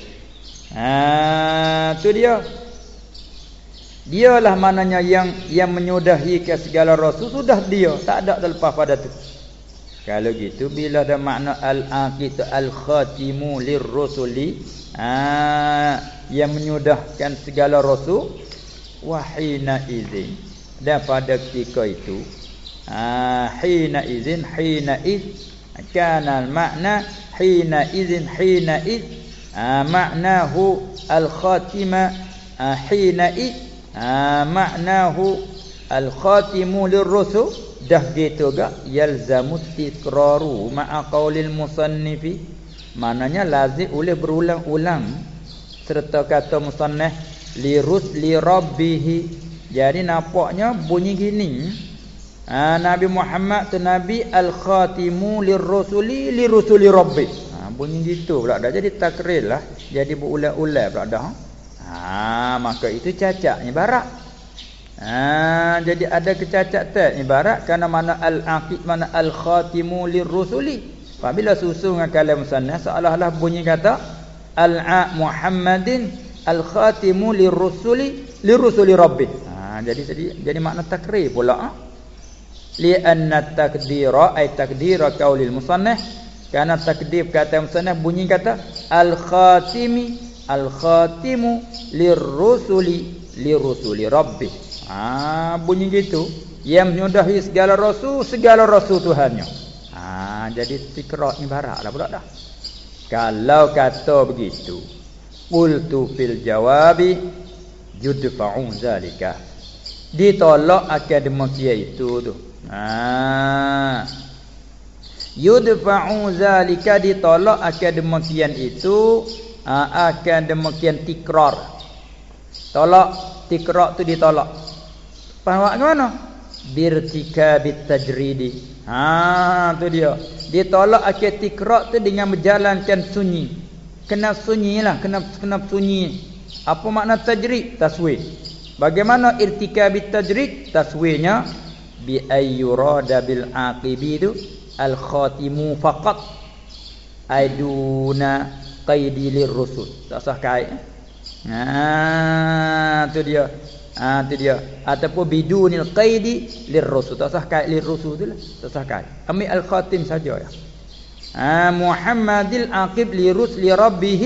Speaker 1: Ha tu dia. Dialah mananya yang yang menyudahi ke segala rasul sudah dia, tak ada terlepas pada tu. Kalau gitu bila ada makna al-aqid al-khatimu lirrusuli, ah yang menyudahkan segala rasul wahina izin. Dan pada ketika itu, ah hina izin hina iz kana al-makna hina izin hina ah maknahu al-khatima ah hina iz ha, maknahu al-khatimu lirrusul. Dah gitu gak? Yalzamu tikraru ma'a qaulil musannifi. Maknanya lazim oleh berulang-ulang. Serta kata musannaf lirus li rabbih jadi nampaknya bunyi gini ha, Nabi Muhammad tu Nabi al-khatimu lirrusuli lirusuli rabbi ha, bunyi gitu pula dah jadi takrir lah jadi berulang-ulang pula dah Ha maka itu cacat ibarat. Ha jadi ada kecacatan ibarat kerana mana al-aqid mana al-khatimu lirrusuli. Apabila susun dengan kalam musannaf seolah-olah bunyi kata al-a Muhammadin al-khatimu lirrusuli lirrusuli rabbih. Ha jadi jadi jadi makna takrir pula ha? Li anna takdira ay takdira qaulil musannaf kerana takdir kata musannaf bunyi kata al-khatimi al-khatimu lirrusuli lirrusuli rabbi ah bunyi gitu. Yang menyudahi segala rasul segala rasul tuhannya. Ah jadi tikra ibarat lah pula dah. Kalau kata begitu qultu fil jawabi yudfa'u zalika. Ditolak akan demikian itu tu ah. Yudfa'u zalika ditolak akan demikian itu ha, akan demikian tikrar tolak tikrar tu ditolak. Faham ke mana? Birtika bitajridi. Ha tu dia. Ditolak akan tikrar tu dengan berjalankan sunyi. Kena sunyi lah kena kena sunyi. Apa makna tajrid? Taswir bagaimana irtikab tajrid taswirnya bi ayyurada bil aqibi tu al khatimu faqat aiduna qaidi lirrusul tak sah kait ha tu dia ha tu dia ataupun bidunil qaidi lirrusul tak sah kait lirrusul tu lah tak sah kait ambil al khatim saja ya ha muhammadil aqib lirusli rabbih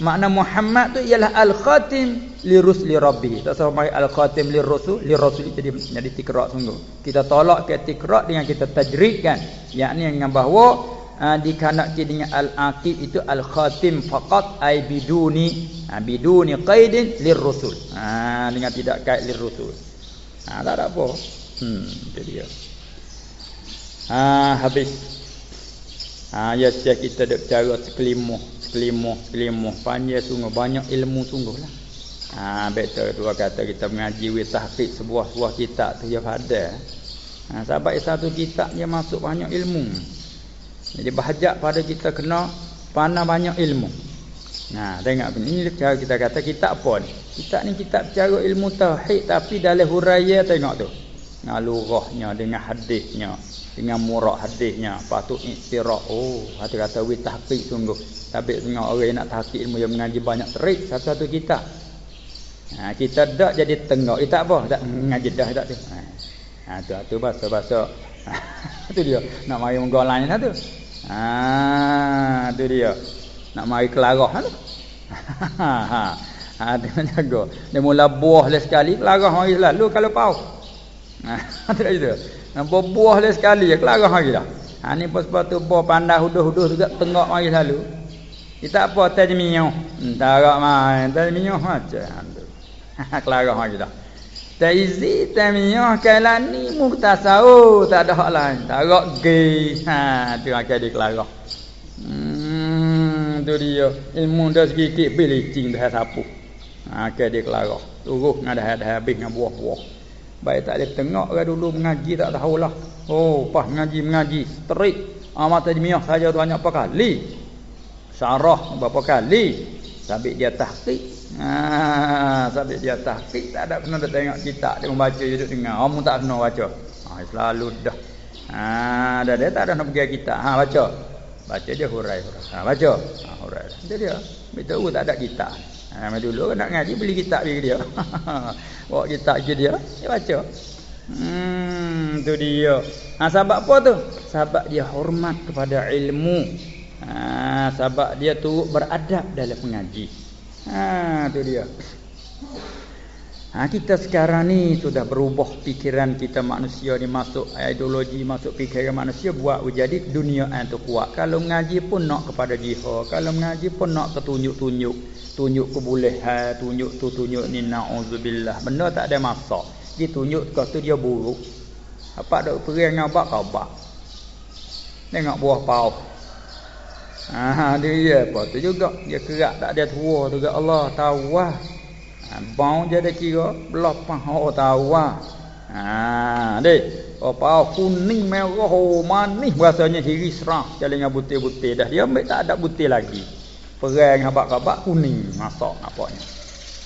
Speaker 1: makna muhammad tu ialah al khatim lirusli rabbih tak sah mai al khatim lirrusul lirrusul jadi jadi tikra sungguh. Kita tolak ke tikra dengan kita tajridkan. Yakni dengan bahawa ha, dikanaki dengan al-aqib itu al-khatim faqat ay biduni ha, biduni qaidin lirrusul ha dengan tidak kait lirrusul ha tak ada apa. Hmm itu dia. Ha habis. Ha ya kita dak cara sekelimuh sekelimuh sekelimuh panjang sungguh banyak ilmu sungguhlah ha betul dua kata kita mengaji wi tahqiq sebuah-sebuah kitab tu ya pada ha sebab satu kitab dia masuk banyak ilmu jadi bahajak pada kita kena pandang banyak ilmu. Nah, tengok ni cara kita kata kitab ni? Kitab ni kitab cara ilmu tauhid tapi dalam huraian tengok tu. Dengan lughahnya dengan hadisnya dengan murak hadisnya. Patut istirah oh hati kata wi tahqiq sungguh. Tapi tengok orang nak tahqiq ilmu yang mengaji banyak terik satu-satu kita ha, kita dak jadi tengok. Eh, tak apa tak mengaji dah tak tu. Ha, ha tu tu bahasa-bahasa. <laughs> Tu dia. Nak mari menggolanya tu. Ha tu dia. Nak mari kelarah tu. <laughs> Ha ha ha dia <laughs> jaga dia mula buah le sekali kelarah mari lalu kalau pau ha <laughs> tu dia nampak buah le sekali kelarah mari dah ha ni pas-pas tu buah pandai huduh-huduh juga tengok mari selalu kita apa tajmiyah entah rak mai tajmiyah macam tu <laughs> kelarah mari dah Taizi tamiyah kalani muhtasau tak ada hak lain. Tarak ge. Ha tu akan dikelarah. Hmm tu dia. Ilmu dah sikit belicing dah sapu. Ha akan dikelarah. Turuh ngada ada habis dengan buah-buah. Baik tak boleh tengok ke dulu mengaji tak tahulah. Oh, pas mengaji mengaji strik. Amat tajmiyah saja tu banyak kali. Syarah berapa kali. Sampai dia tahqiq Ha, sampai dia tahqiq tak ada kena tengok kitab dia membaca dia duduk dengar. Kamu tak kena baca. Ha, selalu dah. Ha, dah dia tak ada nak pergi kitab. Ha, baca. Baca dia hurai hurai. Ha, baca. Ha, hurai. Dia dia. Betul tak ada kitab. Ha, dulu nak ngaji beli kitab bagi dia. <laughs> Bawa kitab ke dia, dia baca. Hmm, tu dia. Ha, sebab apa tu? Sebab dia hormat kepada ilmu. Ha, sebab dia tu beradab dalam mengaji. Ha tu dia. Ha kita sekarang ni sudah berubah pikiran kita manusia ni masuk ideologi masuk fikiran manusia buat jadi dunia yang tu kuat. Kalau mengaji pun nak kepada jihad, kalau mengaji pun nak ketunjuk-tunjuk, tunjuk kebolehan, tunjuk tu tunjuk ni naudzubillah. Benda tak ada masa. Dia tunjuk kau tu dia buruk. Apa dak perang ngabak kau bak. Tengok buah pau. Ha dia ya apa tu juga dia kerak tak ada tua tu Allah tahu wah. Ha bau je dia kira belah pah oh tahu wah. Ha dek apa kuning merah oh manis rasanya hiri serah jalan dengan butir-butir dah dia ambil tak ada butir lagi. Perang habak-habak kuning masak napaknya.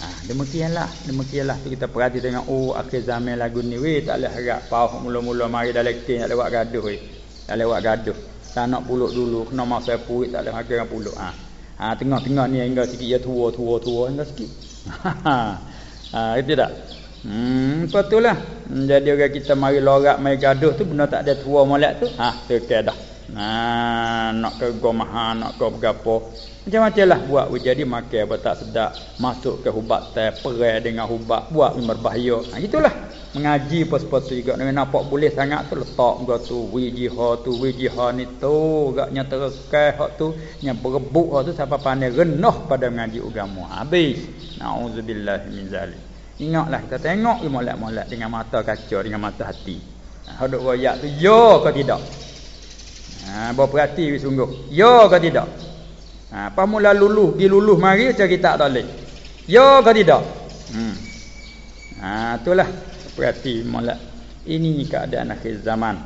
Speaker 1: Ha demikianlah demikianlah tu kita perhati dengan oh akhir zaman lagu ni weh tak leh harap pau mula-mula mari dalam tak lewat gaduh weh. Tak lewat gaduh. Tak nak puluk dulu Kena masa puik tak ada makan puluk ha. ha, Tengah-tengah ni hingga sikit Ya tua, tua, tua Hingga sikit ha, <laughs> Itu tak? Hmm, betul lah. Hmm, Jadi orang kita mari lorak Mari gaduh tu Benda tak ada tua molek tu. Ha, terkait dah. Ha, nak ke gomaha, nak ke berapa Macam-macam lah buat. Jadi makan apa tak sedap Masuk ke hubat teh Perai dengan hubat Buat berbahaya ha, Itulah mengaji pas-pas juga dengan nampak boleh sangat tu letak gua tu wijiha tu wijiha ni tu gaknya terkeh hak tu. Nya berebuk hak tu sampai pandai renah pada mengaji agama. Habis. Naudzubillah min zalim ingatlah kita tengok ke molek-molek dengan mata kaca dengan mata hati. Ha dok royak tu yo ke tidak? Ha berperhati sungguh? Yo ke tidak? Ha apa mula luluh gi luluh mari cari tak boleh? Yo ke tidak? Hmm. Ha itulah Berarti molek ini keadaan akhir zaman.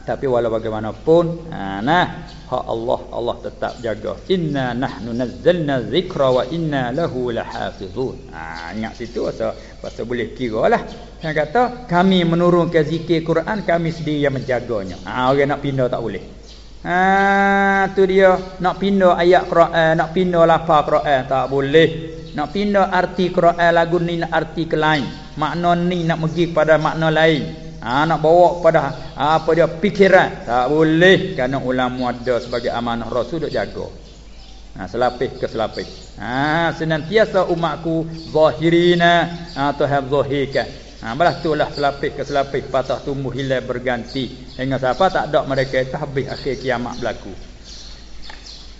Speaker 1: Tapi walau bagaimanapun, ha, nah, hak Allah Allah tetap jaga. Inna nahnu nazzalna dzikra wa inna lahu lahafizun. Ha, ingat situ pasal pasal boleh kiralah. Yang kata kami menurunkan zikir Quran, kami sendiri yang menjaganya. Ha, orang nak pindah tak boleh. Ha tu dia nak pindah ayat Quran, nak pindah lafaz Quran tak boleh. Nak pindah arti Quran lagu ni nak arti ke lain. Makna ni nak pergi pada makna lain. Ha, nak bawa pada ha, apa dia fikiran. Tak boleh. Kerana ulama ada sebagai amanah rasul duk jaga. Ha, selapis ke selapis ha, senantiasa umatku zahirina ha, zahirkan. Ha, balas tu lah selapis ke selapis patah tumbuh hilang berganti. Hingga siapa? Tak ada mereka. Itu habis akhir kiamat berlaku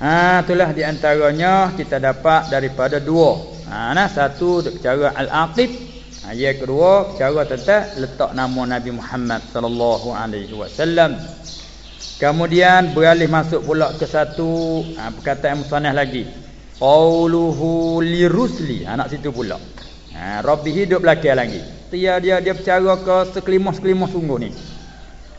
Speaker 1: Ha itulah di antaranya kita dapat daripada dua. Ha nah satu cara al-aqib Ha, yang kedua cara tentang letak nama Nabi Muhammad sallallahu alaihi wasallam. Kemudian beralih masuk pula ke satu ha, perkataan musannaf lagi. Qauluhu lirusli. Ha, situ pula. Ha, Rabbi hidup belakang lagi. Dia dia dia bercara ke sekelimah-sekelimah sungguh ni.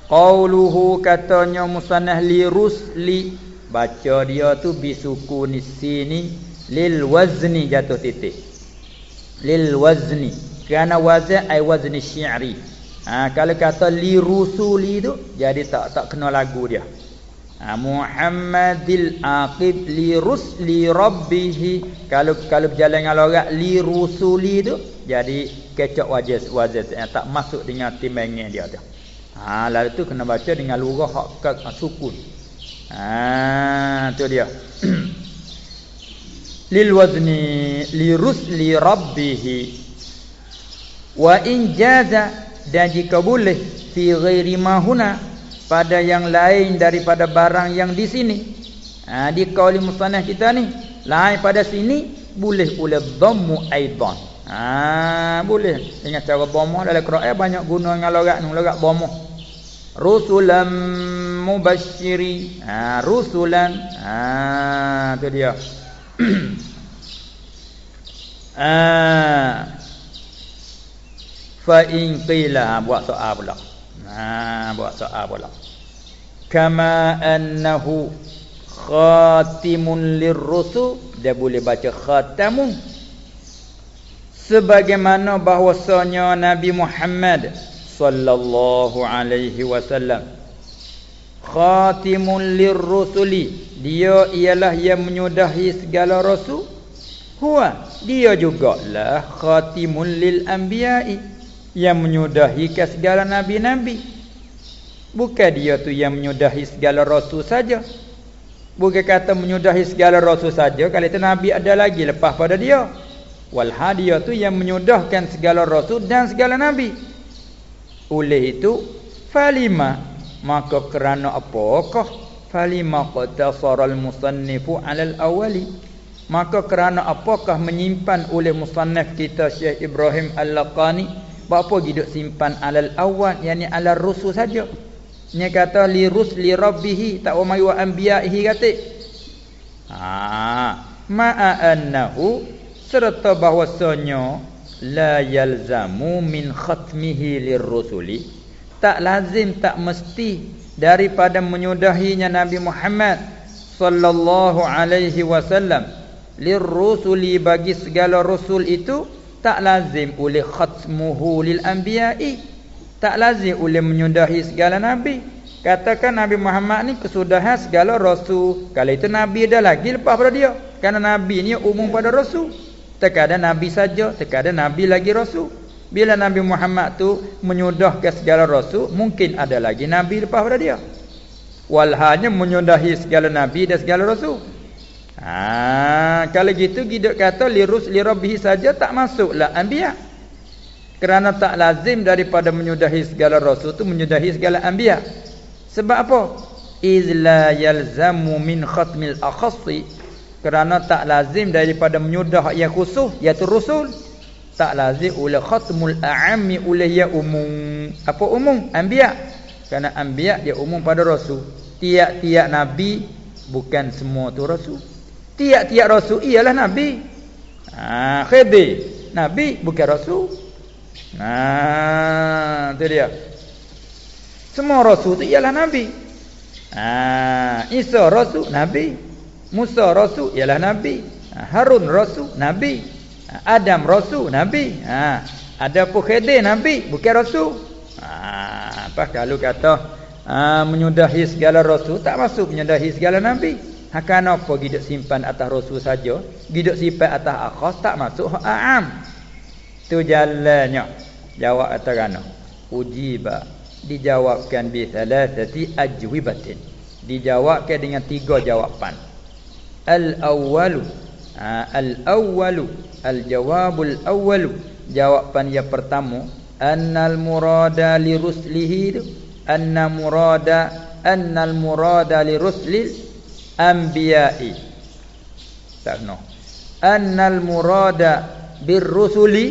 Speaker 1: Qauluhu katanya musannaf lirusli. Baca dia tu bisuku ni sini lil wazni jatuh titik. Lil wazni kerana wazan ai wazni syi'ri Ha, kalau kata li rusuli tu jadi tak tak kena lagu dia. Ha, Muhammadil aqib li rusli rabbih. Kalau kalau berjalan dengan logat li rusuli tu jadi kecok wajaz wajaz yang tak masuk dengan timbangan dia tu. Ha lalu tu kena baca dengan lurah hak sukun. Ha tu dia. <clears throat> lil wazni li rusli rabbih wa in jaza dan jika boleh fi ghairi mahuna pada yang lain daripada barang yang di sini. Ha, di qauli musannaf kita ni lain pada sini boleh pula dhammu aidan. Ha, boleh. Dengan cara dhamma dalam Quran banyak guna dengan logat ni logat dhamma rusulan mubashshiri ha, rusulan. Ha tu dia. Ah <clears throat> fa in qila. Ha, buat soal pula. Ha buat soal pula. Kama annahu khatimun lirrusul. Dia boleh baca khatamun. Sebagaimana bahwasanya Nabi Muhammad sallallahu alaihi wasallam khatimun lirrusuli dia ialah yang menyudahi segala rasul huwa dia jugalah khatimun lil anbiya'i yang menyudahi ke segala nabi-nabi. Bukan dia tu yang menyudahi segala rasul saja. Bukan kata menyudahi segala rasul saja kalau itu nabi ada lagi lepas pada dia. Wal dia tu yang menyudahkan segala rasul dan segala nabi. Oleh itu falima maka kerana apakah? Falima qatasara al-musannifu 'ala al-awwali maka kerana apakah menyimpan oleh musannaf kita Syekh Ibrahim Al-Laqani? Apa hidup simpan alal awal? Yakni alal rusul saja. Nya kata li rusli rabbih tak wa mayu anbiya'ihi kata. Ha, ma'a annahu serta bahwasanya la yalzamu min khatmihi lirrusuli tak lazim tak mesti daripada menyudahinya Nabi Muhammad sallallahu alaihi wasallam. Lirrusuli bagi segala rasul itu tak lazim oleh khatmuhu lil anbiya'i tak lazim oleh menyudahi segala nabi. Katakan nabi Muhammad ni kesudahan segala rasul. Kalau itu nabi ada lagi lepas pada dia. Kerana nabi ni umum pada rasul. Terkadang nabi saja terkadang nabi lagi rasul bila nabi Muhammad tu menyudahkan segala rasul mungkin ada lagi nabi lepas pada dia walhanya menyudahi segala nabi dan segala rasul Ha, kalau gitu hidup kata lirus lirabbih saja tak masuklah anbiya. Kerana tak lazim daripada menyudahi segala rasul tu menyudahi segala anbiya. Sebab apa? Izla yalzamu min khatmil akhassi. Kerana tak lazim daripada menyudah yang khusus iaitu rasul. Tak lazim oleh khatmul a'ammi oleh ya umum. Apa umum? Anbiya. Kerana anbiya dia umum pada rasul. Tiap-tiap nabi bukan semua tu rasul. Tiap-tiap rasul ialah nabi. Ha khidir. Nabi bukan rasul. Ha tu dia. Semua rasul tu ialah nabi. Ha Isa rasul nabi. Musa rasul ialah nabi. Ha, Harun rasul nabi. Adam rasul nabi. Ha ada pun khidir nabi bukan rasul. Ha apa kalau kata ha, menyudahi segala rasul tak masuk menyudahi segala nabi. Hakan apa gidak simpan atas rasul saja, gidak simpan atas akhas tak masuk aam. Tu jalannya. Jawab atas kana. Ujiba dijawabkan bi thalathati ajwibatin. Dijawabkan dengan tiga jawapan. Al-awwalu ha, al-awwalu al-jawabul awwalu jawapan yang pertama annal murada li ruslihi anna murada annal murada li ruslil anbiya'i. Tak no annal murada birrusuli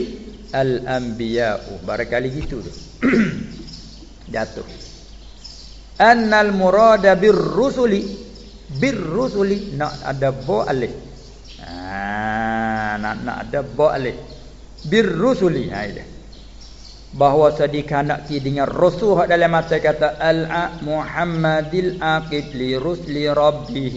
Speaker 1: al anbiya'u. Barangkali gitu tu. <clears throat> Jatuh. Annal murada birrusuli birrusuli nak ada ba alif ha nak nak ada ba alif birrusuli. Ha ini bahawa sadikanaki dengan rasul dalam mata kata al muhammadil aqib li rusli rabbih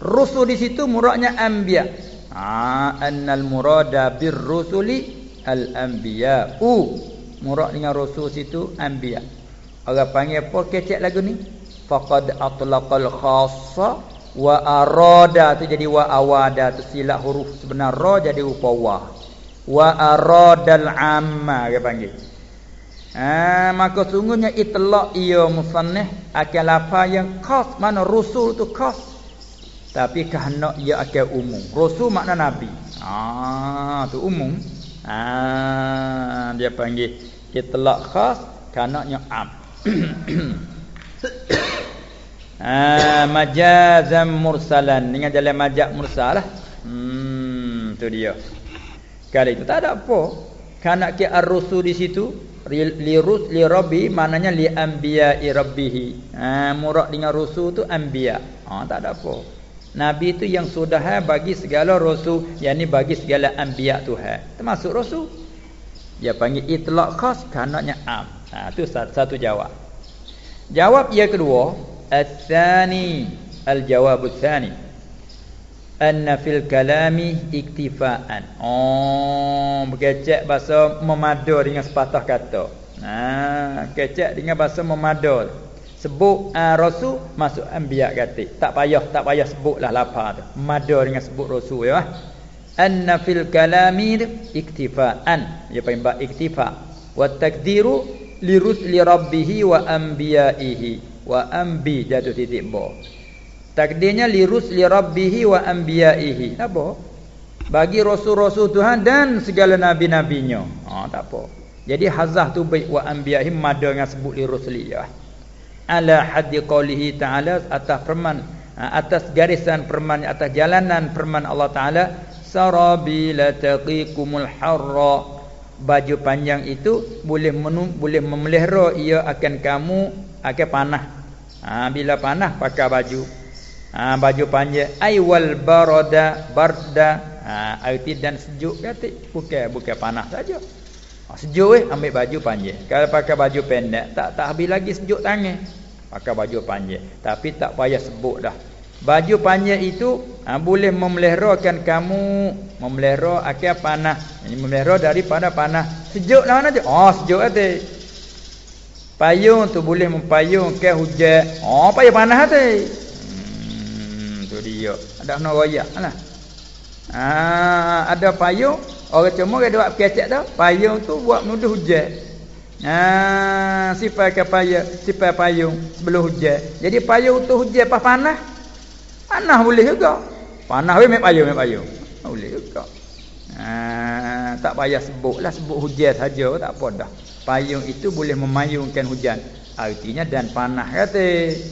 Speaker 1: rusul di situ muradnya anbiya. Ha annal murada bir rusuli al anbiya u murad dengan rasul situ anbiya. Orang panggil apa kecek lagu ni? Faqad atlaqal khassa wa arada tu jadi wa awada tu silap huruf sebenar ra jadi rupa wa. Wa aradal amma dia panggil. Ha, maka sungguhnya itlaq ia musannih akan lafaz yang khas mana rasul tu khas. Tapi kehendak ia akan umum. Rasul makna nabi. Ah tu umum. Ah dia panggil itlaq khas kanaknya am <clears throat> ah majazam mursalan dengan jalan majaz mursal lah hmm tu dia Kali itu tak ada apa. Karena ke ar-rusul di situ li rus li rabbi maknanya li anbiya'i rabbih. Ha murad dengan rusul tu anbiya. Ha tak ada apa. Nabi itu yang sudah bagi segala rasul, yakni bagi segala anbiya Tuhan. Termasuk rasul. Dia panggil itlaq khas karenanya am. Ha tu satu jawab. Jawab yang kedua, ats-tsani al-jawab ats-tsani anna fil kalami iktifaan. Oh, berkecek bahasa memadul dengan sepatah kata. Ha, kecek dengan bahasa memadul. Sebut uh, rasul masuk anbiya kata. Tak payah, tak payah sebutlah lapar tu. Memadul dengan sebut rasul ya. Anna fil kalami iktifaan. Ya pembak iktifa. Wa takdiru li rusli rabbih wa anbiya'ihi wa anbi jatuh titik ba. Takdirnya li rabbihi wa anbiya'ihi. Apa? Bagi rasul-rasul Tuhan dan segala nabi-nabinya. Ha, tak apa. Jadi hazah tu baik wa anbiya'ihi mada dengan sebut li rusli ya. Ala haddi qawlihi ta'ala atas firman ha, atas garisan firman atas jalanan firman Allah Taala sarabila taqikumul harra baju panjang itu boleh menum, boleh memelihara ia akan kamu akan panah. Ha, bila panah pakai baju. Ha, baju panjang. Aiwal barada barda. Ha, arti dan sejuk kata bukan bukan panas saja. Ha, sejuk eh ambil baju panjang. Kalau pakai baju pendek tak tak habis lagi sejuk tangan. Pakai baju panjang. Tapi tak payah sebut dah. Baju panjang itu ha, boleh memeliharakan kamu. Memelihara akan panas ini memelihara daripada panas sejuk lah mana tu? Oh sejuk kata payung tu boleh mempayung ke hujan. Oh payah panas hati dia. Ada kena royak lah ha, ada payung orang cuma dia buat kecek dah payung tu buat menuduh hujan. Ha, sifat ke payung sifat payung sebelum hujan. Jadi payung tu hujan pas panas panas boleh juga. Panas weh mek payung mek payung. Boleh juga. Ha, tak payah sebut lah sebut hujan saja tak apa dah payung itu boleh memayungkan hujan. Artinya dan panah kata.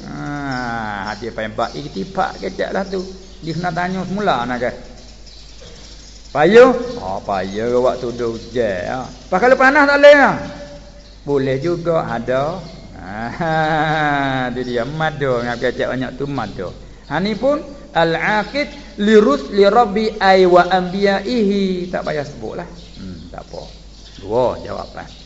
Speaker 1: Ha dia payah bak iktifak kejaklah tu. Dia kena tanya semula nak ke payung? Oh payah waktu tu hujan ha. Kalau panas tak boleh ha? boleh juga ada. Ha <laughs> dia dia mado dengan kecak banyak tu mado ha ni pun al aqid li rus li rabbi ay wa anbiya'ihi. Tak payah sebutlah hmm tak apa. Dua jawapan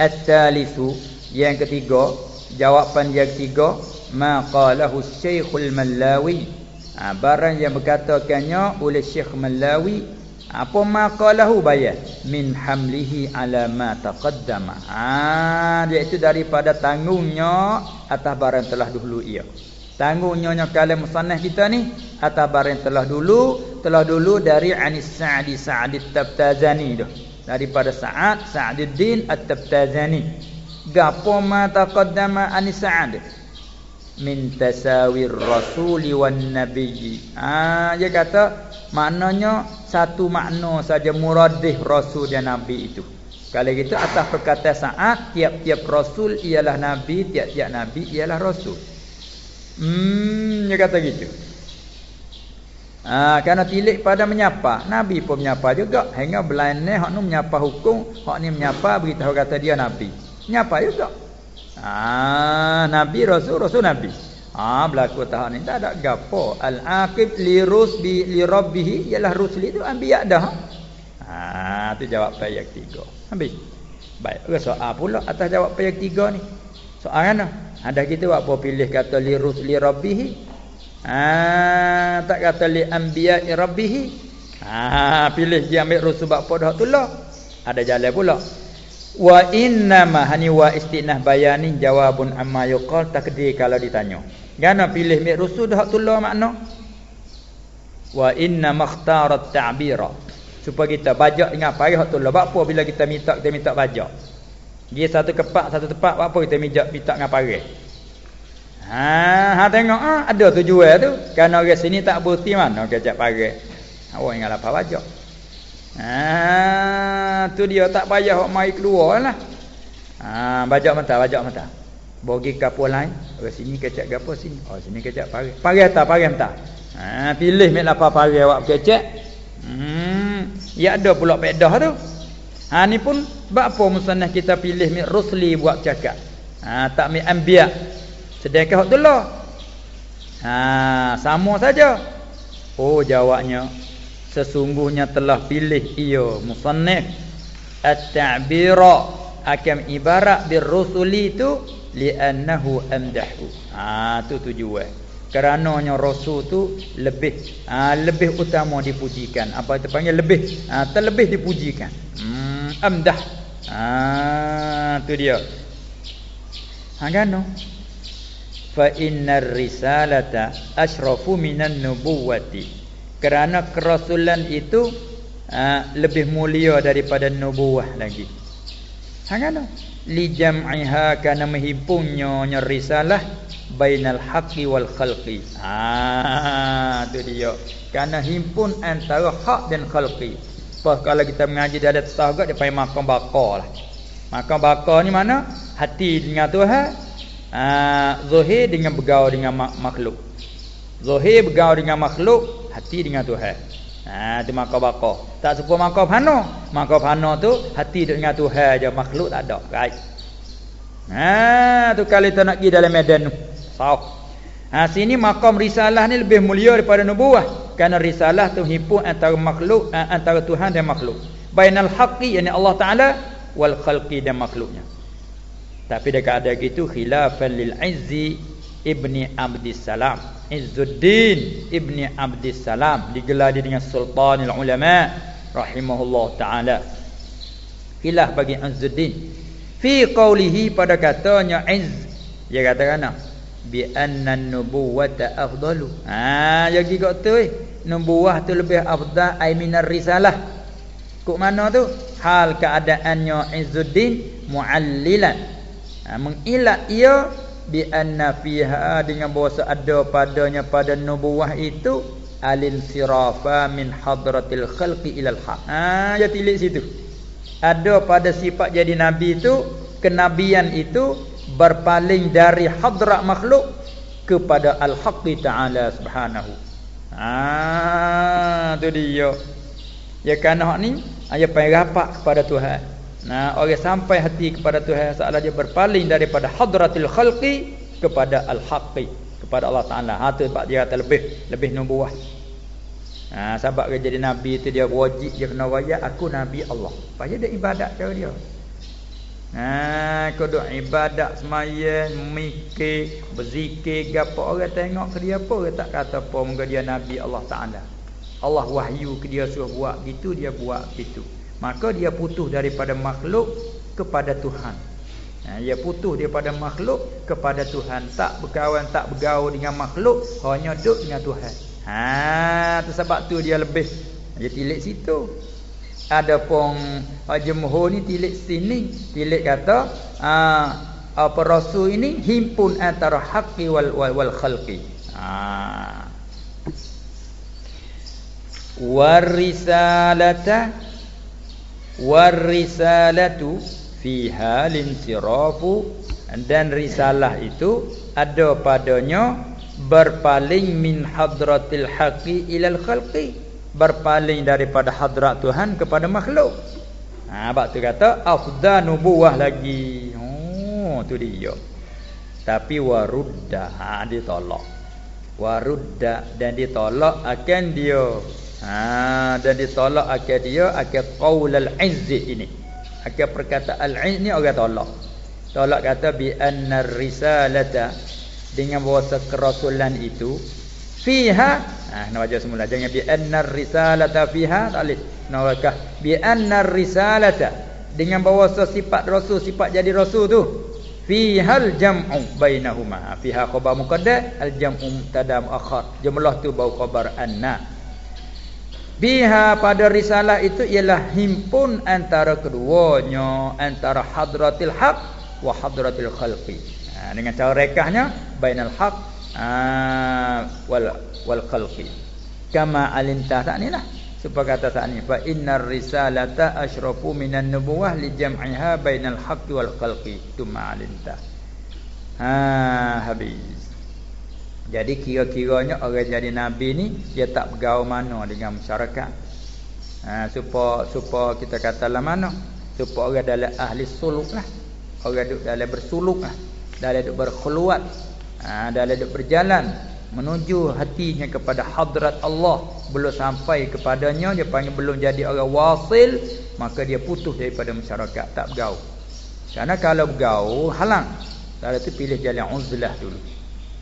Speaker 1: At-talisu yang ketiga, jawapan yang ketiga, maqalahu Syekhul Malawi. Ha, barang yang berkatakannya oleh Syekh Malawi apa maqalahu bayat min hamlihi ala ma taqaddama. Ha, dia itu daripada tanggungnya atas barang telah dulu ia. Tanggungnya kalam musannaf kita ni atas barang telah dulu, telah dulu dari Anis Sa'di Sa'di Tabtazani tu. Daripada Sa'ad Sa'duddin At-Tabtazani. Gapo ma taqaddama an sa'ad? Min tasawir rasuli wan nabiyyi. Ah dia kata maknanya satu makna saja muradih rasul dan nabi itu. Kalau gitu atas perkataan saat tiap-tiap rasul ialah nabi tiap-tiap nabi ialah rasul. Hmm dia kata gitu Ah, kerana tilik pada menyapa Nabi pun menyapa juga Hingga belanya Hak ni menyapa hukum Hak ni menyapa Beritahu kata dia Nabi Nyapa juga. Ah, Nabi Rasul Rasul Nabi. Ah, berlaku tahun ni tak ada gapo. Al aqib li rusbi li rabbih ialah rusli itu anbiya dah. Ah, tu jawab ayat tiga. Habis. Baik, ada soal pula atas jawab ayat tiga ni. Soal mana? Ada kita buat apa pilih kata li rusli rabbih? Ah, tak kata li anbiya rabbih. Ah, pilih dia ambil rusul bab apa dah tu lah. Ada jalan pula. Wa inna ma hani wa istinah bayani jawabun amma yuqal takdir kalau ditanya. Gana pilih mi rusul dah tullah makna. Wa inna makhtarat ta'bira. Supaya kita bajak dengan apa hak tullah. Apa bila kita minta kita minta bajak. Dia satu kepak satu tepak apa kita minta minta dengan parah. Ha, ha tengok ha, ada tujuan tu. Kan orang sini tak bukti mana kejap parah. Awak ingat apa bajak. Ha tu dia tak payah hok mai keluar lah. Ha bajak mentah bajak mentah. Bagi kapal lain, ke sini kecek gapo sini. Oh sini kecek pare. Pare tak pare mentah. Ha pilih mek lapa pare awak kecek. Hmm ya ada pula pedah tu. Ha ni pun bab apa musannah kita pilih mek rusli buat cakap. Ha tak mek anbiya. Sedangkan hak dulu. Ha sama saja. Oh jawabnya sesungguhnya telah pilih ia musannif. At-ta'bira akan ibarat birrusuli itu li'annahu amdahu. Ha tu tujuan. Kerananya rasul tu lebih ha, lebih utama dipujikan. Apa itu panggil lebih? Ha, terlebih dipujikan. Hmm, amdah. Ha tu dia. Ha kan fa innar risalata ashrafu minan nubuwati kerana kerasulan itu uh, lebih mulia daripada nubuah lagi. Hangano li jam'iha kana menghimpunnya risalah bainal haqqi wal khalqi. Ah tu dia. Karena himpun antara hak dan khalqi. Pas kalau kita mengaji dia ada tasawuf dia panggil makam bakar lah. Makam bakar ni mana? Hati dengan Tuhan, ah zahir dengan bergaul dengan makhluk. Zahir bergaul dengan makhluk, hati dengan Tuhan. Ha tu maka baka. Tak serupa maka fana. Maka fana tu hati dengan Tuhan aja makhluk tak ada. Right. Ha tu kali tu nak pergi dalam medan tu. Sah. Ha sini makam risalah ni lebih mulia daripada nubuah. Kerana risalah tu himpu antara makhluk antara Tuhan dan makhluk. Bainal haqqi yani Allah Taala wal khalqi dan makhluknya. Tapi dekat ada gitu khilafan lil izzi ibni abdis salam. Izzuddin Ibni Abdis Salam digelar dia dengan Sultanul Ulama rahimahullah taala. Khilaf bagi Izzuddin fi qawlihi pada katanya iz dia kata kana bi anna nubuwata afdalu. Ha jadi kok tu eh nubuwah tu lebih afdal ai minar risalah. Kok mana tu? Hal keadaannya Izzuddin muallilan. Ha, mengilat ia bi anna fiha dengan bahasa ada padanya pada nubuah itu alin sirafa min hadratil khalqi ilal haq. Ha ya tilik situ. Ada pada sifat jadi nabi itu kenabian itu berpaling dari hadrat makhluk kepada al-haqqi ta'ala subhanahu. Ha tu dia. Ya kan hak ni ayat pai rapat kepada Tuhan. Nah, orang sampai hati kepada Tuhan seolah dia berpaling daripada hadratil khalqi kepada al-haqqi, kepada Allah Taala. Ha tu sebab dia kata lebih lebih nubuah. Ha sebab dia jadi nabi itu dia wajib dia kena wajib aku nabi Allah. Payah dia ibadat cara dia. Ha kudu ibadat semayang, mikir, berzikir gapo orang tengok ke dia apa tak kata apa muka dia nabi Allah Taala. Allah wahyu ke dia suruh buat gitu dia buat gitu maka dia putus daripada makhluk kepada Tuhan. Ha, dia putus daripada makhluk kepada Tuhan. Tak berkawan, tak bergaul dengan makhluk, hanya duduk dengan Tuhan. Ha, tu sebab tu dia lebih dia tilik situ. Adapun jumhur ni tilik sini, tilik kata ha, apa rasul ini himpun antara haqqi wal wal, wal khalqi. Ha. Warisalata warisalatu fiha linsirafu dan risalah itu ada padanya berpaling min hadratil haqi ilal khalqi. Berpaling daripada hadrat Tuhan kepada makhluk. Ha bab tu kata afdal nubuwah lagi. Oh tu dia. Tapi warudda ha ditolak warudda dan ditolak akan dia Ha dan ditolak akan dia akan qaul al-izz ini. Akan perkataan al-izz ni orang tolak. Tolak kata bi anna risalata dengan bahasa kerasulan itu. Fiha ah ha, nak baca semula. Jangan bi anna risalata fiha boleh. Nak bi anna risalata dengan bawa sifat rasul sifat jadi rasul tu. Fihal jam'u bainahuma. Fiha khabar muqaddar al jam'u tadam akhar. Jumlah tu bau khabar anna biha pada risalah itu ialah himpun antara keduanya antara hadratil haq wa hadratil khalqi. Ha, dengan cara rekahnya bainal haq ha, wal wal khalqi. Kama alintah tak ni lah. Supaya kata saat ni fa innar risalata asyrafu minan nubuwah li jam'iha bainal haqqi wal khalqi. Tuma alinta ha habis jadi kira-kiranya orang jadi nabi ni dia tak bergaul mana dengan masyarakat. Ha supaya supaya kita kata lah mana supaya orang dalam ahli suluk lah. Orang duduk dalam bersuluk lah. Dalam duduk berkhuluat. Ha dalam duduk berjalan menuju hatinya kepada hadrat Allah. Belum sampai kepadanya dia panggil belum jadi orang wasil maka dia putus daripada masyarakat. Tak bergaul. Kerana kalau bergaul halang. Kalau tu pilih jalan uzlah dulu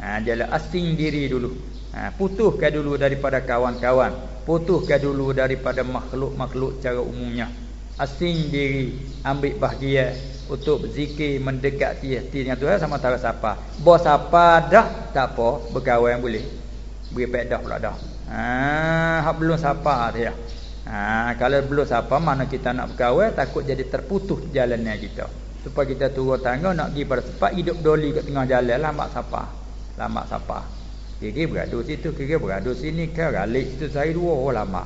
Speaker 1: ha, jalan asing diri dulu ha, putuskan dulu daripada kawan-kawan putuskan dulu daripada makhluk-makhluk cara umumnya asing diri ambil bahagia untuk berzikir mendekati hati dengan Tuhan sama tara siapa. Bos apa dah tak apa berkawan boleh. Beri pedah pula dah. Ha belum siapa dia. Ha kalau belum siapa mana kita nak berkawan takut jadi terputus jalannya kita. Supaya kita turun tangga nak pergi pada tempat hidup doli kat tengah jalan lambat siapa. Lambat siapa. Kira bergaduh situ, kira bergaduh sini, kira galik situ saya dua orang lama.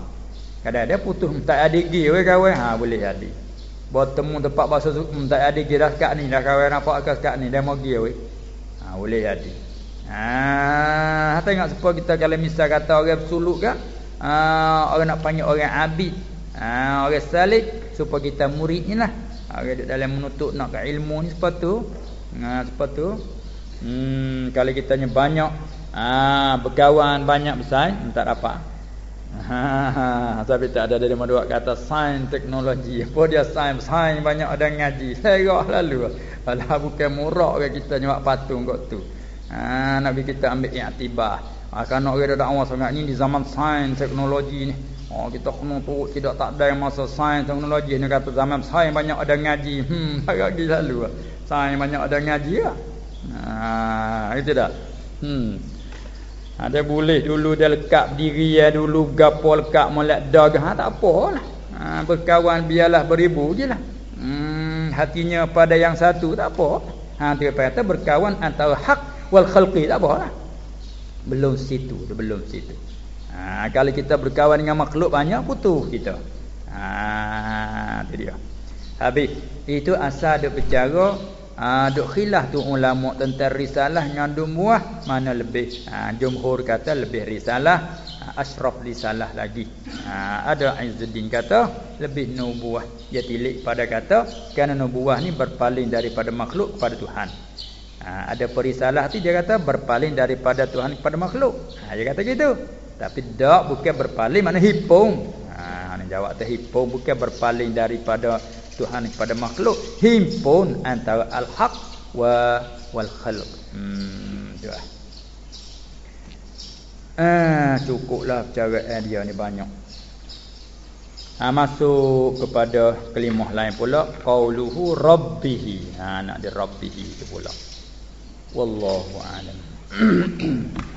Speaker 1: Kadang-kadang putus tak adik pergi kawan, ha boleh jadi. Bertemu tempat bahasa tak ada kira kat ni dah kawan nampak kat kat ni dah mau pergi weh. Ha boleh jadi. Ha tengok siapa kita kalau misal kata orang suluk ke ha, orang nak panggil orang abid. Ha orang salik supaya kita muridnya lah. Orang duduk dalam menuntut nak ke ilmu ni sepatu. Ha sepatu. Hmm kalau kita banyak ah ha, berkawan banyak besar tak dapat. Ha, <laughs> tapi tak ada dari mana kata sains teknologi. Apa dia sains? Sains banyak ada ngaji. Serah lalu. Alah bukan murak ke kita nyawak patung kok tu. Ha, Nabi kita ambil i'tibah. Ha, kerana orang dah dakwah sangat ni di zaman sains teknologi ni. Oh kita kena tu tidak tak ada yang masa sains teknologi ni kata zaman sains banyak ada ngaji. Hmm, <laughs> gila lalu. Sains banyak ada ngaji ya. Ha, itu dah. Hmm. Ha, boleh dulu dia lekat diri ya dulu gapo lekat molek dag ha tak apalah. Ha berkawan biarlah beribu jelah. Hmm hatinya pada yang satu tak apa. Ha dia kata berkawan antara hak wal khalqi tak apalah. Belum situ, dia belum situ. Ha kalau kita berkawan dengan makhluk banyak putus kita. Ha itu dia. Habis itu asal dia bercara Ah duk khilaf tu ulama tentang risalah ngandung buah mana lebih. Ha, jumhur kata lebih risalah, ha, asraf risalah lagi. Ha, ada Izzuddin kata lebih nubuah. Dia tilik pada kata kerana nubuah ni berpaling daripada makhluk kepada Tuhan. Ha, ada perisalah tu dia kata berpaling daripada Tuhan kepada makhluk. Ha, dia kata gitu. Tapi tak bukan berpaling mana hipung. Ha, jawab tu hipung bukan berpaling daripada Tuhan kepada makhluk himpun antara al-haq wa wal khalq. Hmm tu lah. Ah cukuplah percaraan dia ni banyak. Ha, masuk kepada kelimah lain pula qauluhu rabbihi. Ha nak di rabbihi tu pula. Wallahu a'lam. <clears throat>